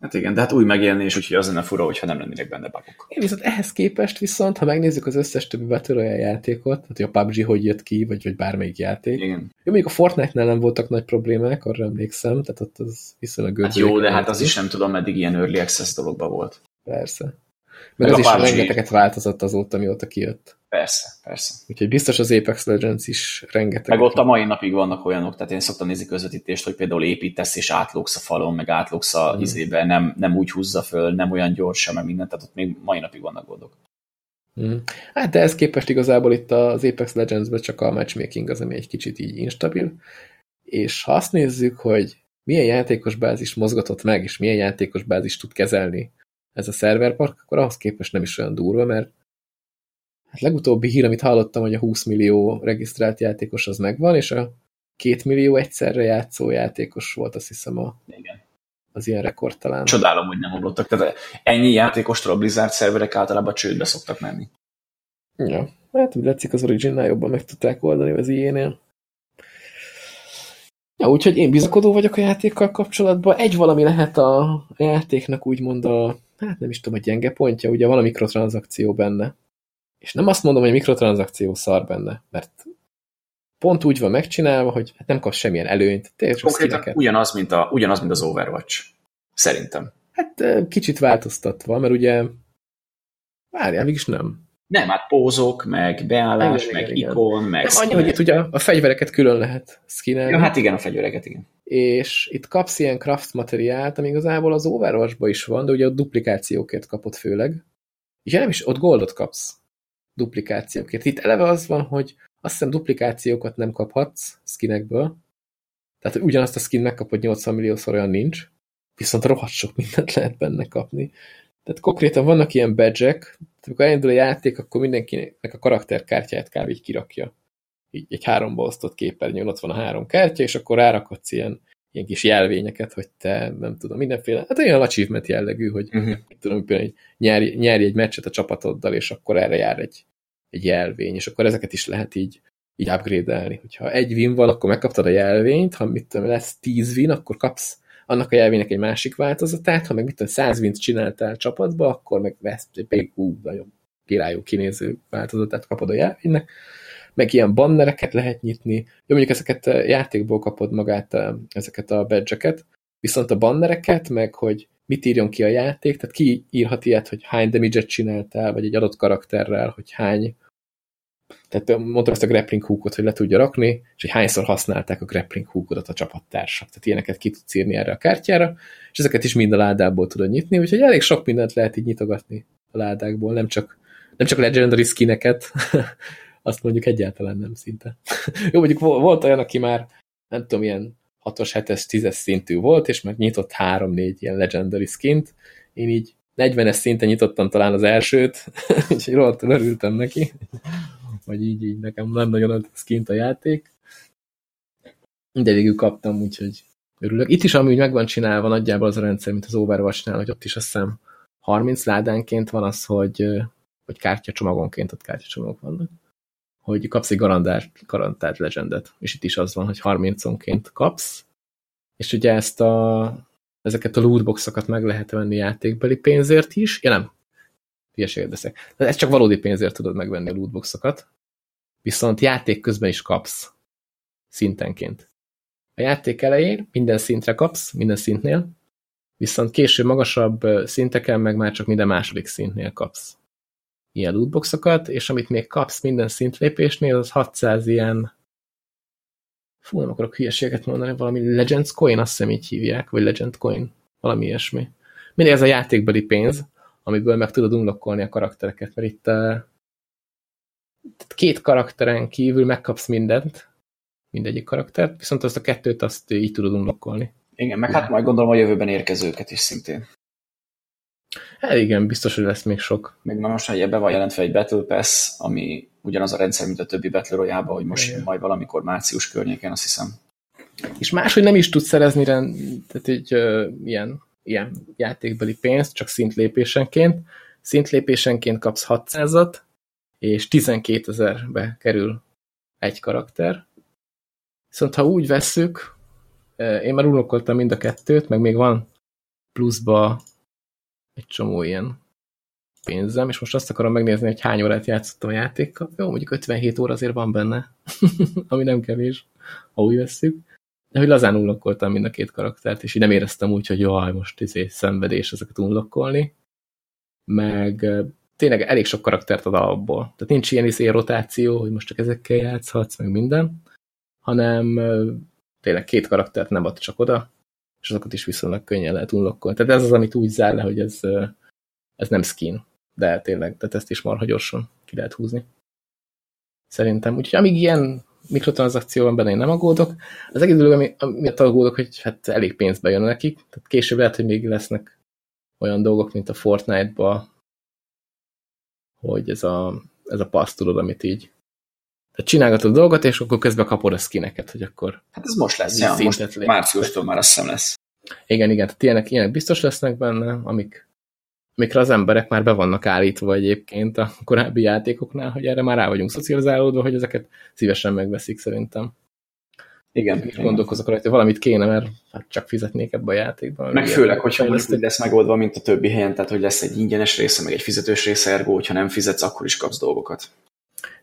Hát igen, de hát új megjelenés, úgyhogy az lenne fura, hogyha nem lennének benne bugok. Én viszont ehhez képest viszont, ha megnézzük az összes többi Battle Royale játékot, tehát hogy a PUBG hogy jött ki, vagy, vagy bármelyik játék. Igen. Jó, mondjuk a Fortnite-nál nem voltak nagy problémák, arra emlékszem, tehát ott az viszonylag Hát jó, de hát az is nem tudom, meddig ilyen early access dologban volt. Persze. Meg, meg az is PUBG... rengeteget változott azóta, mióta kijött. Persze, persze. Úgyhogy biztos az Apex Legends is rengeteg. Meg ott a mai napig vannak olyanok, tehát én szoktam nézni közvetítést, hogy például építesz és átlóksz a falon, meg átlóksz a mm. izébe, nem, nem úgy húzza föl, nem olyan gyorsan, meg mindent, tehát ott még mai napig vannak gondok. Mm. Hát de ez képest igazából itt az Apex Legends-ben csak a matchmaking az, ami egy kicsit így instabil. És ha azt nézzük, hogy milyen játékos bázis mozgatott meg, és milyen játékos bázis tud kezelni ez a szerverpark, akkor ahhoz képest nem is olyan durva, mert hát legutóbbi hír, amit hallottam, hogy a 20 millió regisztrált játékos az megvan, és a 2 millió egyszerre játszó játékos volt, azt hiszem a, Igen. az ilyen rekord talán. Csodálom, hogy nem omlottak. Tehát ennyi játékostól a Blizzard szerverek általában csődbe szoktak menni. Ja, hát úgy látszik az Origin-nál jobban meg tudták oldani az ilyenél. Ja, úgyhogy én bizakodó vagyok a játékkal kapcsolatban. Egy valami lehet a játéknak úgymond a, hát nem is tudom, a gyenge pontja, ugye van a mikrotranszakció benne. És nem azt mondom, hogy a mikrotranszakció szar benne, mert pont úgy van megcsinálva, hogy hát nem kapsz semmilyen előnyt. Konkrétan ugyanaz mint, a, ugyanaz, mint az Overwatch. Szerintem. Hát kicsit változtatva, mert ugye várjál, mégis nem. Nem, hát pózok, meg beállás, igen, meg igen, ikon, meg... Nem, annyi, hogy itt ugye a fegyvereket külön lehet skinelni. Ja, hát igen, a fegyvereket, igen. És itt kapsz ilyen craft materiált, ami igazából az overwatch is van, de ugye a duplikációkért kapod főleg. És nem is, ott goldot kapsz duplikációkért. Itt eleve az van, hogy azt hiszem duplikációkat nem kaphatsz skinekből, tehát ugyanazt a skin megkapod 80 milliószor olyan nincs, viszont rohadt sok mindent lehet benne kapni. Tehát konkrétan vannak ilyen badge-ek, amikor elindul a játék, akkor mindenkinek a karakterkártyáját kb. így kirakja. Így egy háromba osztott képernyőn ott van a három kártya, és akkor rárakadsz ilyen, ilyen kis jelvényeket, hogy te nem tudom, mindenféle, hát olyan achievement jellegű, hogy uh mhm. -huh. tudom, például nyerj, nyerj egy meccset a csapatoddal, és akkor erre jár egy, egy jelvény, és akkor ezeket is lehet így, így upgrade-elni. Hogyha egy win van, akkor megkaptad a jelvényt, ha mit tudom, lesz tíz win, akkor kapsz annak a jelvénynek egy másik változatát, ha meg mit tudom, száz win csináltál csapatba, akkor meg vesz egy ú, nagyon királyú kinéző változatát kapod a jelvénynek, meg ilyen bannereket lehet nyitni. Jó, mondjuk ezeket játékból kapod magát ezeket a badge viszont a bannereket, meg hogy mit írjon ki a játék, tehát ki írhat ilyet, hogy hány damage-et csináltál, vagy egy adott karakterrel, hogy hány tehát mondtam ezt a grappling hookot, hogy le tudja rakni, és hogy hányszor használták a grappling hookodat a csapattársak. Tehát ilyeneket ki tudsz írni erre a kártyára, és ezeket is mind a ládából tudod nyitni, úgyhogy elég sok mindent lehet így nyitogatni a ládákból, nem csak, nem csak legendary skineket, azt mondjuk egyáltalán nem szinte. Jó, mondjuk volt olyan, aki már nem tudom, ilyen 6-os, 7-es, 10-es szintű volt, és meg nyitott 3-4 ilyen legendary skint. Én így 40-es szinten nyitottam talán az elsőt, úgyhogy rohadtul örültem neki vagy így, így nekem nem nagyon ad skint a játék. Végül kaptam, úgyhogy örülök. Itt is amúgy meg van csinálva nagyjából az a rendszer, mint az Overwatch-nál, hogy ott is azt hiszem 30 ládánként van az, hogy, hogy kártyacsomagonként ott kártyacsomagok vannak. Hogy kapsz egy garantált, garantált legendet. És itt is az van, hogy 30-onként kapsz. És ugye ezt a, ezeket a lootboxokat meg lehet venni játékbeli pénzért is. Ja nem, hülyeséget beszek. De ez csak valódi pénzért tudod megvenni a lootboxokat. Viszont játék közben is kapsz szintenként. A játék elején minden szintre kapsz, minden szintnél, viszont később magasabb szinteken meg már csak minden második szintnél kapsz ilyen lootboxokat, és amit még kapsz minden szintlépésnél, az 600 ilyen fú, nem akarok hülyeséget mondani, valami Legends Coin, azt hiszem így hívják, vagy Legend Coin, valami ilyesmi. Mindig ez a játékbeli pénz, amiből meg tudod unlockolni a karaktereket, mert itt uh, két karakteren kívül megkapsz mindent, mindegyik karaktert, viszont azt a kettőt azt így tudod unlockolni. Igen, meg hát majd gondolom a jövőben érkezőket is szintén. Hát igen, biztos, hogy lesz még sok. Még már most hogy ebbe van jelentve egy Battle Pass, ami ugyanaz a rendszer, mint a többi Battle royale hogy most igen. majd valamikor március környéken, azt hiszem. És máshogy nem is tudsz szerezni rend, tehát egy uh, ilyen ilyen játékbeli pénzt, csak szintlépésenként. Szintlépésenként kapsz 600-at, és 12 ezerbe kerül egy karakter. Viszont ha úgy vesszük, én már unokoltam mind a kettőt, meg még van pluszba egy csomó ilyen pénzem, és most azt akarom megnézni, hogy hány órát játszottam a játékkal. Jó, mondjuk 57 óra azért van benne, ami nem kevés, ha úgy vesszük de hogy lazán unlokkoltam mind a két karaktert, és így nem éreztem úgy, hogy jaj, most izé, szenvedés ezeket unlokkolni. Meg tényleg elég sok karaktert ad alapból. Tehát nincs ilyen izé rotáció, hogy most csak ezekkel játszhatsz, meg minden, hanem tényleg két karaktert nem ad csak oda, és azokat is viszonylag könnyen lehet unlokkolni. Tehát ez az, amit úgy zár le, hogy ez, ez nem skin, de tényleg, tehát ezt is marha gyorsan ki lehet húzni. Szerintem. Úgyhogy amíg ilyen mikrotranszakció van benne, én nem aggódok. Az egész dolog, ami, miatt aggódok, hogy hát elég pénzbe jön nekik, tehát később lehet, hogy még lesznek olyan dolgok, mint a Fortnite-ba, hogy ez a, ez a passz tudod, amit így tehát csinálgatod a dolgot, és akkor közben kapod a skineket, hogy akkor... Hát ez most lesz, ja, most márciustól már azt hiszem lesz. Igen, igen, tehát ilyenek, ilyenek biztos lesznek benne, amik amikre az emberek már be vannak állítva egyébként a korábbi játékoknál, hogy erre már rá vagyunk szocializálódva, hogy ezeket szívesen megveszik szerintem. Igen. És gondolkozok rajta, hogy valamit kéne, mert hát csak fizetnék ebbe a játékba. Meg főleg, hogyha mondjuk úgy lesz megoldva, mint a többi helyen, tehát hogy lesz egy ingyenes része, meg egy fizetős része, ergo, hogyha nem fizetsz, akkor is kapsz dolgokat.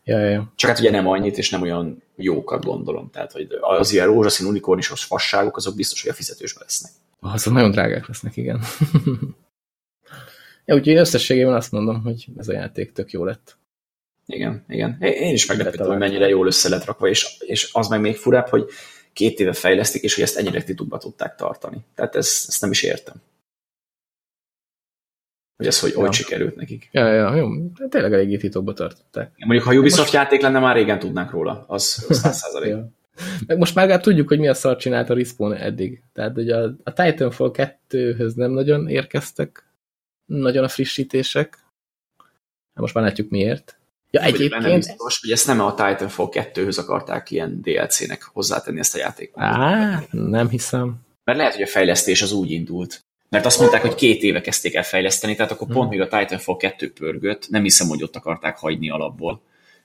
Ja, ja. Csak hát ugye nem annyit, és nem olyan jókat gondolom. Tehát, hogy az ilyen rózsaszín unikornisos fasságok, azok biztos, hogy a fizetősben lesznek. Azok nagyon drágák lesznek, igen. Ja, úgyhogy összességében azt mondom, hogy ez a játék tök jó lett. Igen, igen. Én is meglepődtem, hogy mennyire jól össze lett rakva, és, és az meg még furább, hogy két éve fejlesztik, és hogy ezt ennyire titokba tudták tartani. Tehát ez, ezt nem is értem. Hogy ez hogy, ja. hogy sikerült nekik. Ja, ja, jó. Tényleg eléggé titokba tartották. Mondjuk, ha Ubisoft most... játék lenne, már régen tudnánk róla. Az 100 ja. Meg most már tudjuk, hogy mi a szar csinált a Respawn eddig. Tehát hogy a, a Titanfall 2-höz nem nagyon érkeztek nagyon a frissítések. Hát most már látjuk miért. Ja, egyébként... Nem biztos, hogy ezt nem a Titanfall 2-höz akarták ilyen DLC-nek hozzátenni ezt a játékot. Á, nem hiszem. Mert lehet, hogy a fejlesztés az úgy indult. Mert azt mondták, hogy két éve kezdték el fejleszteni, tehát akkor pont hmm. még a Titanfall 2 pörgött, nem hiszem, hogy ott akarták hagyni alapból.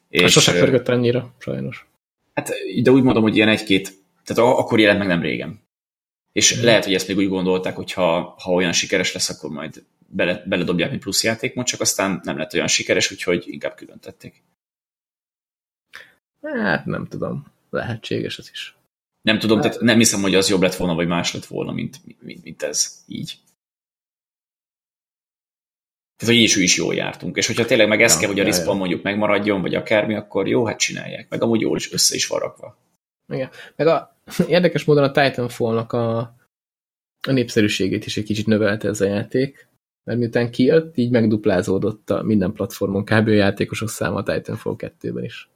És hát sose pörgött annyira, sajnos. Hát, de úgy mondom, hogy ilyen egy-két, tehát akkor jelent meg nem régen. És hmm. lehet, hogy ezt még úgy gondolták, hogy ha, ha olyan sikeres lesz, akkor majd bele, beledobják, mint plusz játékmód, csak aztán nem lett olyan sikeres, úgyhogy inkább külön tették. Hát nem tudom. Lehetséges ez is. Nem tudom, hát. tehát nem hiszem, hogy az jobb lett volna, vagy más lett volna, mint, mint, mint ez így. Tehát, hogy is, is jól jártunk. És hogyha tényleg meg ez ja, kell, hogy a respawn mondjuk megmaradjon, vagy akármi, akkor jó, hát csinálják. Meg amúgy jól is össze is van rakva. Igen. Meg a, érdekes módon a Titanfall-nak a, a népszerűségét is egy kicsit növelte ez a játék, mert miután kijött, így megduplázódott a minden platformon kb. a játékosok száma a Titanfall 2-ben is.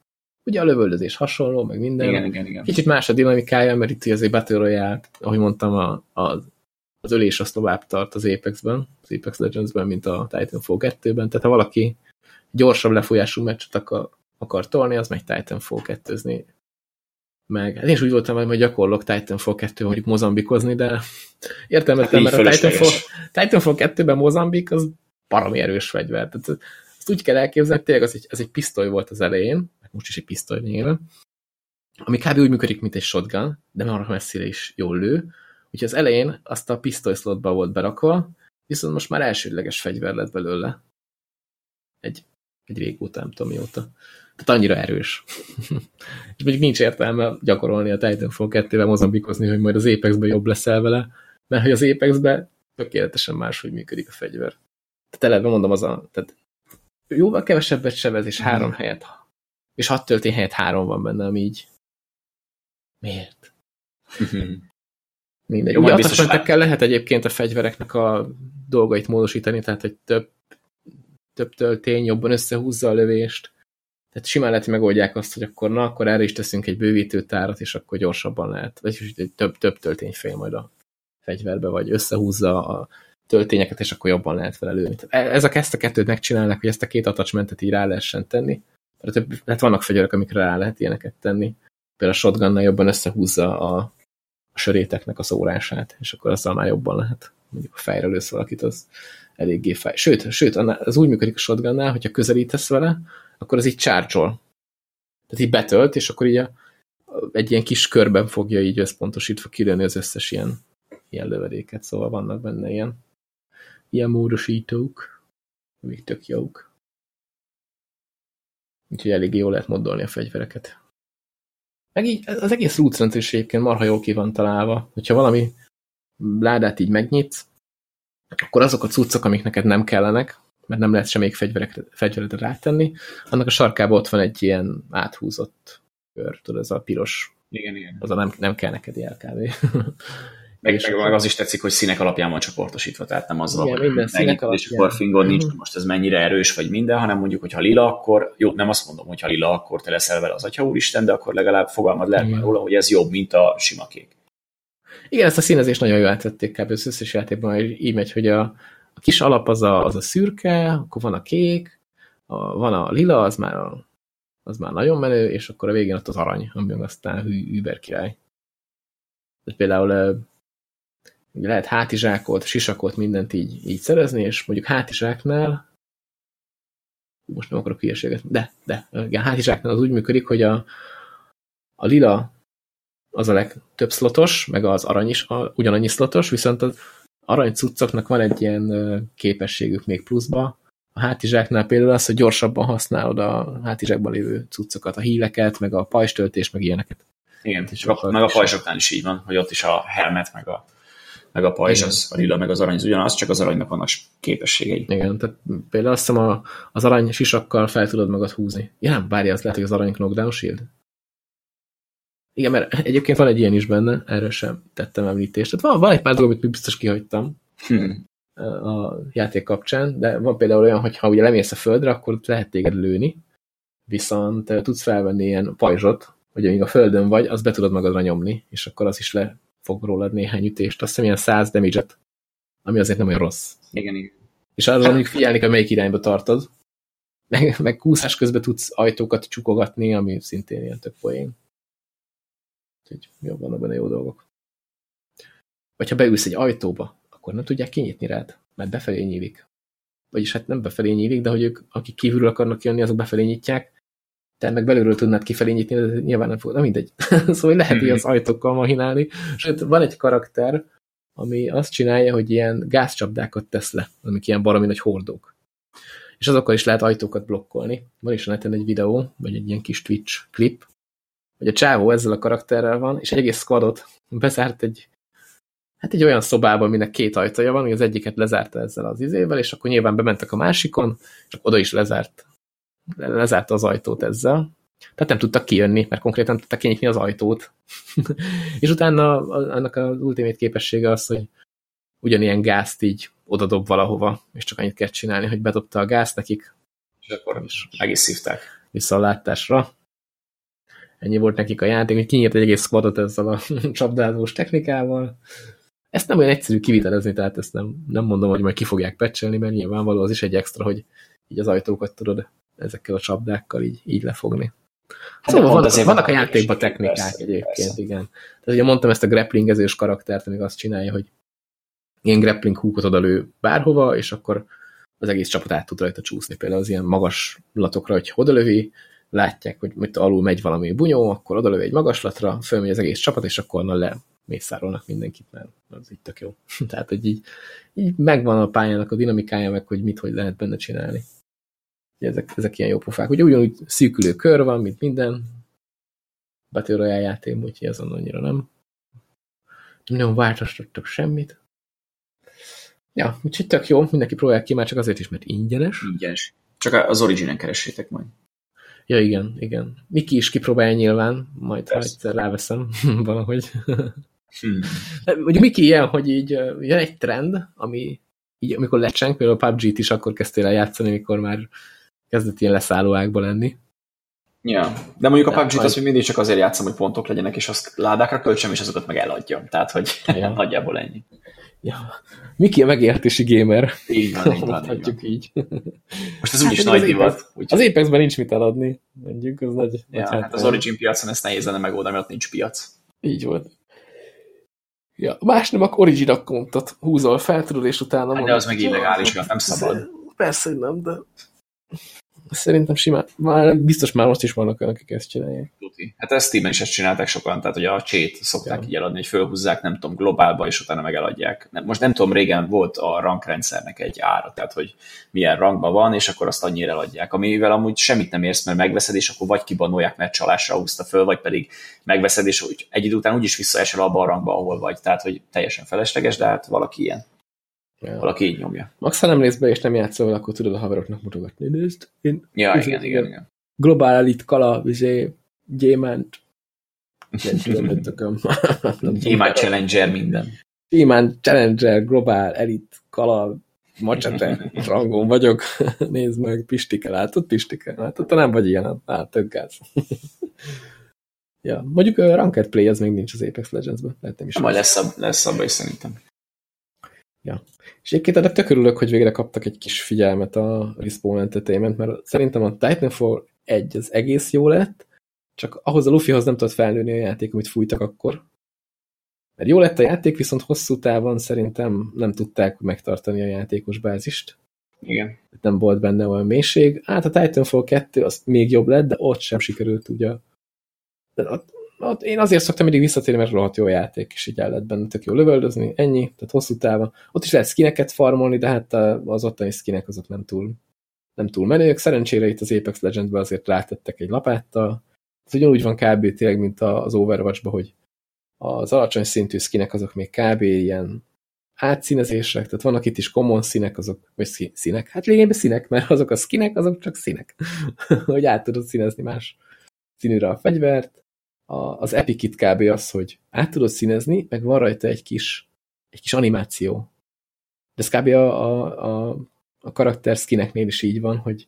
Ugye a lövöldözés hasonló, meg minden. Igen, igen, igen. Kicsit más a dinamikája, mert itt azért Battle Royale, ahogy mondtam, a, a, az ölés a tovább tart az Apex-ben, az Apex Legends-ben, mint a Titanfall 2-ben. Tehát ha valaki gyorsabb lefolyású meccset akar, akar tolni, az megy Titanfall 2-zni meg hát én is úgy voltam, hogy gyakorlok Titanfall 2 mondjuk mozambikozni, de értelmetlen, hát mert a Titanfall, Titanfall 2-ben mozambik az baromi erős fegyver. Tehát azt úgy kell elképzelni, tényleg az egy, az egy pisztoly volt az elején, most is egy pisztoly nyilván, ami kb. úgy működik, mint egy shotgun, de már messzire is jól lő. Úgyhogy az elején azt a pisztoly slotba volt berakva, viszont most már elsődleges fegyver lett belőle. Egy, egy régóta, nem tudom mióta. Tehát annyira erős. és mondjuk nincs értelme gyakorolni a Titanfall 2-vel mozambikozni, hogy majd az Apex-ben jobb leszel vele, mert hogy az Apex-ben tökéletesen máshogy működik a fegyver. Tehát eleve mondom, az a, tehát jóval kevesebbet sebez, és három helyet, és hat töltény helyett három van benne, ami így miért? Mindegy. Jó, Ugye biztos lehet egyébként a fegyvereknek a dolgait módosítani, tehát hogy több, több töltény jobban összehúzza a lövést, tehát simán lehet, hogy megoldják azt, hogy akkor na, akkor erre is teszünk egy bővítőtárat, és akkor gyorsabban lehet. Vagy több, több töltényfél majd a fegyverbe, vagy összehúzza a töltényeket, és akkor jobban lehet vele lőni. Tehát e- ez a ezt a kettőt megcsinálnak, hogy ezt a két attachmentet így rá lehessen tenni. Mert hát vannak fegyverek, amikre rá lehet ilyeneket tenni. Például a shotgunnal jobban összehúzza a, a söréteknek a szórását, és akkor azzal már jobban lehet. Mondjuk a fejre lősz valakit, az eléggé fáj. Sőt, sőt, az úgy működik a shotgunnál, hogyha közelítesz vele, akkor az így csárcsol. Tehát így betölt, és akkor így a, egy ilyen kis körben fogja így összpontosítva kilőni az összes ilyen, ilyen lövedéket, szóval vannak benne ilyen, ilyen módosítók, amik tök jók. Úgyhogy elég jól lehet moddolni a fegyvereket. Meg így az egész rúcrendszer is egyébként marha jól ki van találva. Hogyha valami ládát így megnyitsz, akkor azok a cuccok, amik neked nem kellenek, mert nem lehet semmelyik fegyveret rátenni, annak a sarkában ott van egy ilyen áthúzott kör, tudod, ez a piros, igen, igen. az a nem, nem kell neked jelkávé. Meg, meg, meg, az is tetszik, hogy színek alapján van csoportosítva, tehát nem az Igen, hogy színek és akkor fingon nincs, mhm. most ez mennyire erős, vagy minden, hanem mondjuk, hogy ha lila, akkor, jó, nem azt mondom, hogy ha lila, akkor te leszel vele az Atya Úristen, de akkor legalább fogalmad lehet Igen. róla, hogy ez jobb, mint a sima kék. Igen, ezt a színezést nagyon jól átvették kb. az összes játékban, hogy így megy, hogy a, a kis alap az a, az a szürke, akkor van a kék, a, van a lila, az már, a, az már nagyon menő, és akkor a végén ott az arany, ami aztán hű, über király. Tehát például lehet hátizsákot, sisakot, mindent így, így szerezni, és mondjuk hátizsáknál most nem akarok hülyeséget, de, de, igen, hátizsáknál az úgy működik, hogy a, a lila az a legtöbb szlotos, meg az arany is a, ugyanannyi szlotos, viszont az arany cuccoknak van egy ilyen képességük még pluszba. A hátizsáknál például az, hogy gyorsabban használod a hátizsákban lévő cuccokat, a híleket, meg a pajstöltés, meg ilyeneket. Igen, és meg a pajzsoknál is így van, hogy ott is a helmet, meg a, meg a pajzs, az, a lila, meg az arany az ugyanaz, csak az aranynak vannak képességei. Igen, tehát például azt hiszem a, az arany sisakkal fel tudod magad húzni. Ja, nem, bárja, az lehet, hogy az arany knockdown shield. Igen, mert egyébként van egy ilyen is benne, erről sem tettem említést. Tehát van, van egy pár dolog, amit biztos kihagytam hmm. a játék kapcsán, de van például olyan, hogy ha ugye lemész a földre, akkor lehet téged lőni, viszont tudsz felvenni ilyen pajzsot, hogy amíg a földön vagy, azt be tudod magadra nyomni, és akkor az is le fog rólad néhány ütést. Azt hiszem ilyen 100 damage ami azért nem olyan rossz. Igen, igen. És arra mondjuk figyelni kell, melyik irányba tartod. Meg, meg kúszás közben tudsz ajtókat csukogatni, ami szintén ilyen tök poén. Úgyhogy jó, vannak benne jó dolgok. Vagy ha beülsz egy ajtóba, akkor nem tudják kinyitni rád, mert befelé nyílik. Vagyis hát nem befelé nyílik, de hogy ők, akik kívülről akarnak jönni, azok befelé nyitják, te meg belülről tudnád kifelé nyitni, de nyilván nem fogod. Na mindegy. szóval lehet hogy az ajtókkal mahinálni. Sőt, van egy karakter, ami azt csinálja, hogy ilyen gázcsapdákat tesz le, amik ilyen baromi nagy hordók. És azokkal is lehet ajtókat blokkolni. Van is a neten egy videó, vagy egy ilyen kis Twitch klip, hogy a csávó ezzel a karakterrel van, és egy egész squadot bezárt egy hát egy olyan szobában, aminek két ajtaja van, hogy az egyiket lezárta ezzel az izével, és akkor nyilván bementek a másikon, és oda is lezárt, lezárta az ajtót ezzel. Tehát nem tudtak kijönni, mert konkrétan nem tudtak kinyitni az ajtót. és utána annak az ultimate képessége az, hogy ugyanilyen gázt így odadob valahova, és csak annyit kell csinálni, hogy bedobta a gázt nekik. És akkor is is szívták. Vissza a látásra. Ennyi volt nekik a játék, hogy kinyírt egy egész squadot ezzel a csapdázós technikával. Ezt nem olyan egyszerű kivitelezni, tehát ezt nem, nem mondom, hogy majd ki fogják pecselni, mert nyilvánvaló az is egy extra, hogy így az ajtókat tudod ezekkel a csapdákkal így, így lefogni. Hát szóval vannak, vannak a játékban technikák persze, egyébként, persze. igen. Tehát ugye mondtam ezt a grapplingezős karaktert, amíg azt csinálja, hogy ilyen grappling húkot odalő bárhova, és akkor az egész csapat át tud rajta csúszni. Például az ilyen magas latokra, hogy odalövi, látják, hogy mit alul megy valami bunyó, akkor odalövi egy magaslatra, fölmegy az egész csapat, és akkor na le mészárolnak mindenkit, mert az így tök jó. Tehát, hogy így, így megvan a pályának a dinamikája, meg hogy mit, hogy lehet benne csinálni. Ezek, ezek ilyen jó pofák. Ugye ugyanúgy szűkülő kör van, mint minden Battle Royale játék, úgyhogy azon annyira nem. Nem változtattak semmit. Ja, úgyhogy tök jó, mindenki próbálják ki, már csak azért is, mert ingyenes. Ingyenes. Csak az Originen keressétek majd. Ja, igen, igen. Miki is kipróbálja nyilván, majd ha egyszer ráveszem valahogy. Hmm. Ugye Miki ilyen, hogy így jön egy trend, ami így, amikor lecseng, például a PUBG-t is akkor kezdtél el játszani, amikor már kezdett ilyen leszállóákba lenni. Ja, de mondjuk a PUBG-t azt még mindig csak azért játszom, hogy pontok legyenek, és azt ládákra költsem, és azokat meg eladjam. Tehát, hogy ja. nagyjából ennyi. Ja. Miki a megértési gamer. Így van, így van. Mondhatjuk így. Most ez úgyis hát, nagy divat. Úgy... Az Apexben nincs mit eladni, mondjuk, az nagy, ja, nagy hát az Origin piacon ezt nehéz lenne megoldani, mert nincs piac. Így volt. Ja, más nem, akkor Origin accountot húzol fel, tudod, és utána... Hát de az meg illegális, nem szabad. Persze, hogy nem, de Szerintem simán, már biztos már most is vannak olyanok, akik ezt csinálják. Tuti. Hát ezt Steam-en is ezt csinálták sokan, tehát hogy a csét szokták ja. így eladni, hogy fölhúzzák, nem tudom, globálba, és utána megeladják. Most nem tudom, régen volt a rankrendszernek egy ára, tehát hogy milyen rangban van, és akkor azt annyira eladják, amivel amúgy semmit nem érsz, mert megveszed, és akkor vagy kibanolják, mert csalásra húzta föl, vagy pedig megveszed, és úgy, egy idő után úgyis visszaesel abba a rangba, ahol vagy. Tehát, hogy teljesen felesleges, de hát valaki ilyen. Ja. Valaki így nyomja. Max, ha nem néz be és nem játszol akkor tudod a haveroknak mutogatni. Nézd, én... Ja, igen, igen, igen, igen. Globál elit kala, vizé, gyémánt. Gyémánt Challenger minden. Gyémánt Challenger, globál elit kala, macsete rangon vagyok. Nézd meg, Pistike, látod? Pistike, látod? Te nem vagy ilyen, hát tök gáz. ja, mondjuk a Ranked Play az még nincs az Apex Legends-ben. Lehet nem is. Majd lesz, lesz abban is szerintem. Ja. És egyébként ennek tök örülök, hogy végre kaptak egy kis figyelmet a Respawn Entertainment, mert szerintem a Titanfall 1 az egész jó lett, csak ahhoz a Luffyhoz nem tudott felnőni a játék, amit fújtak akkor. Mert jó lett a játék, viszont hosszú távon szerintem nem tudták megtartani a játékos bázist. Igen. Nem volt benne olyan mélység. Hát a Titanfall 2 az még jobb lett, de ott sem sikerült ugye. De ott én azért szoktam mindig visszatérni, mert rohadt jó játék, és így el lehet benne tök jó lövöldözni, ennyi, tehát hosszú távon. Ott is lehet skineket farmolni, de hát az ottani skinek azok nem túl, nem túl menők. Szerencsére itt az Apex Legends-ben azért rátettek egy lapáttal. Ez ugyanúgy van kb. tényleg, mint az Overwatch-ban, hogy az alacsony szintű skinek azok még kb. ilyen átszínezések, tehát vannak itt is common színek, azok, vagy színek, hát lényegében színek, mert azok a skinek, azok csak színek, hogy át tudod színezni más színűre a fegyvert, a, az Epic itt kb. az, hogy át tudod színezni, meg van rajta egy kis, egy kis animáció. De ez kb. a, a, a, a karakter skineknél is így van, hogy,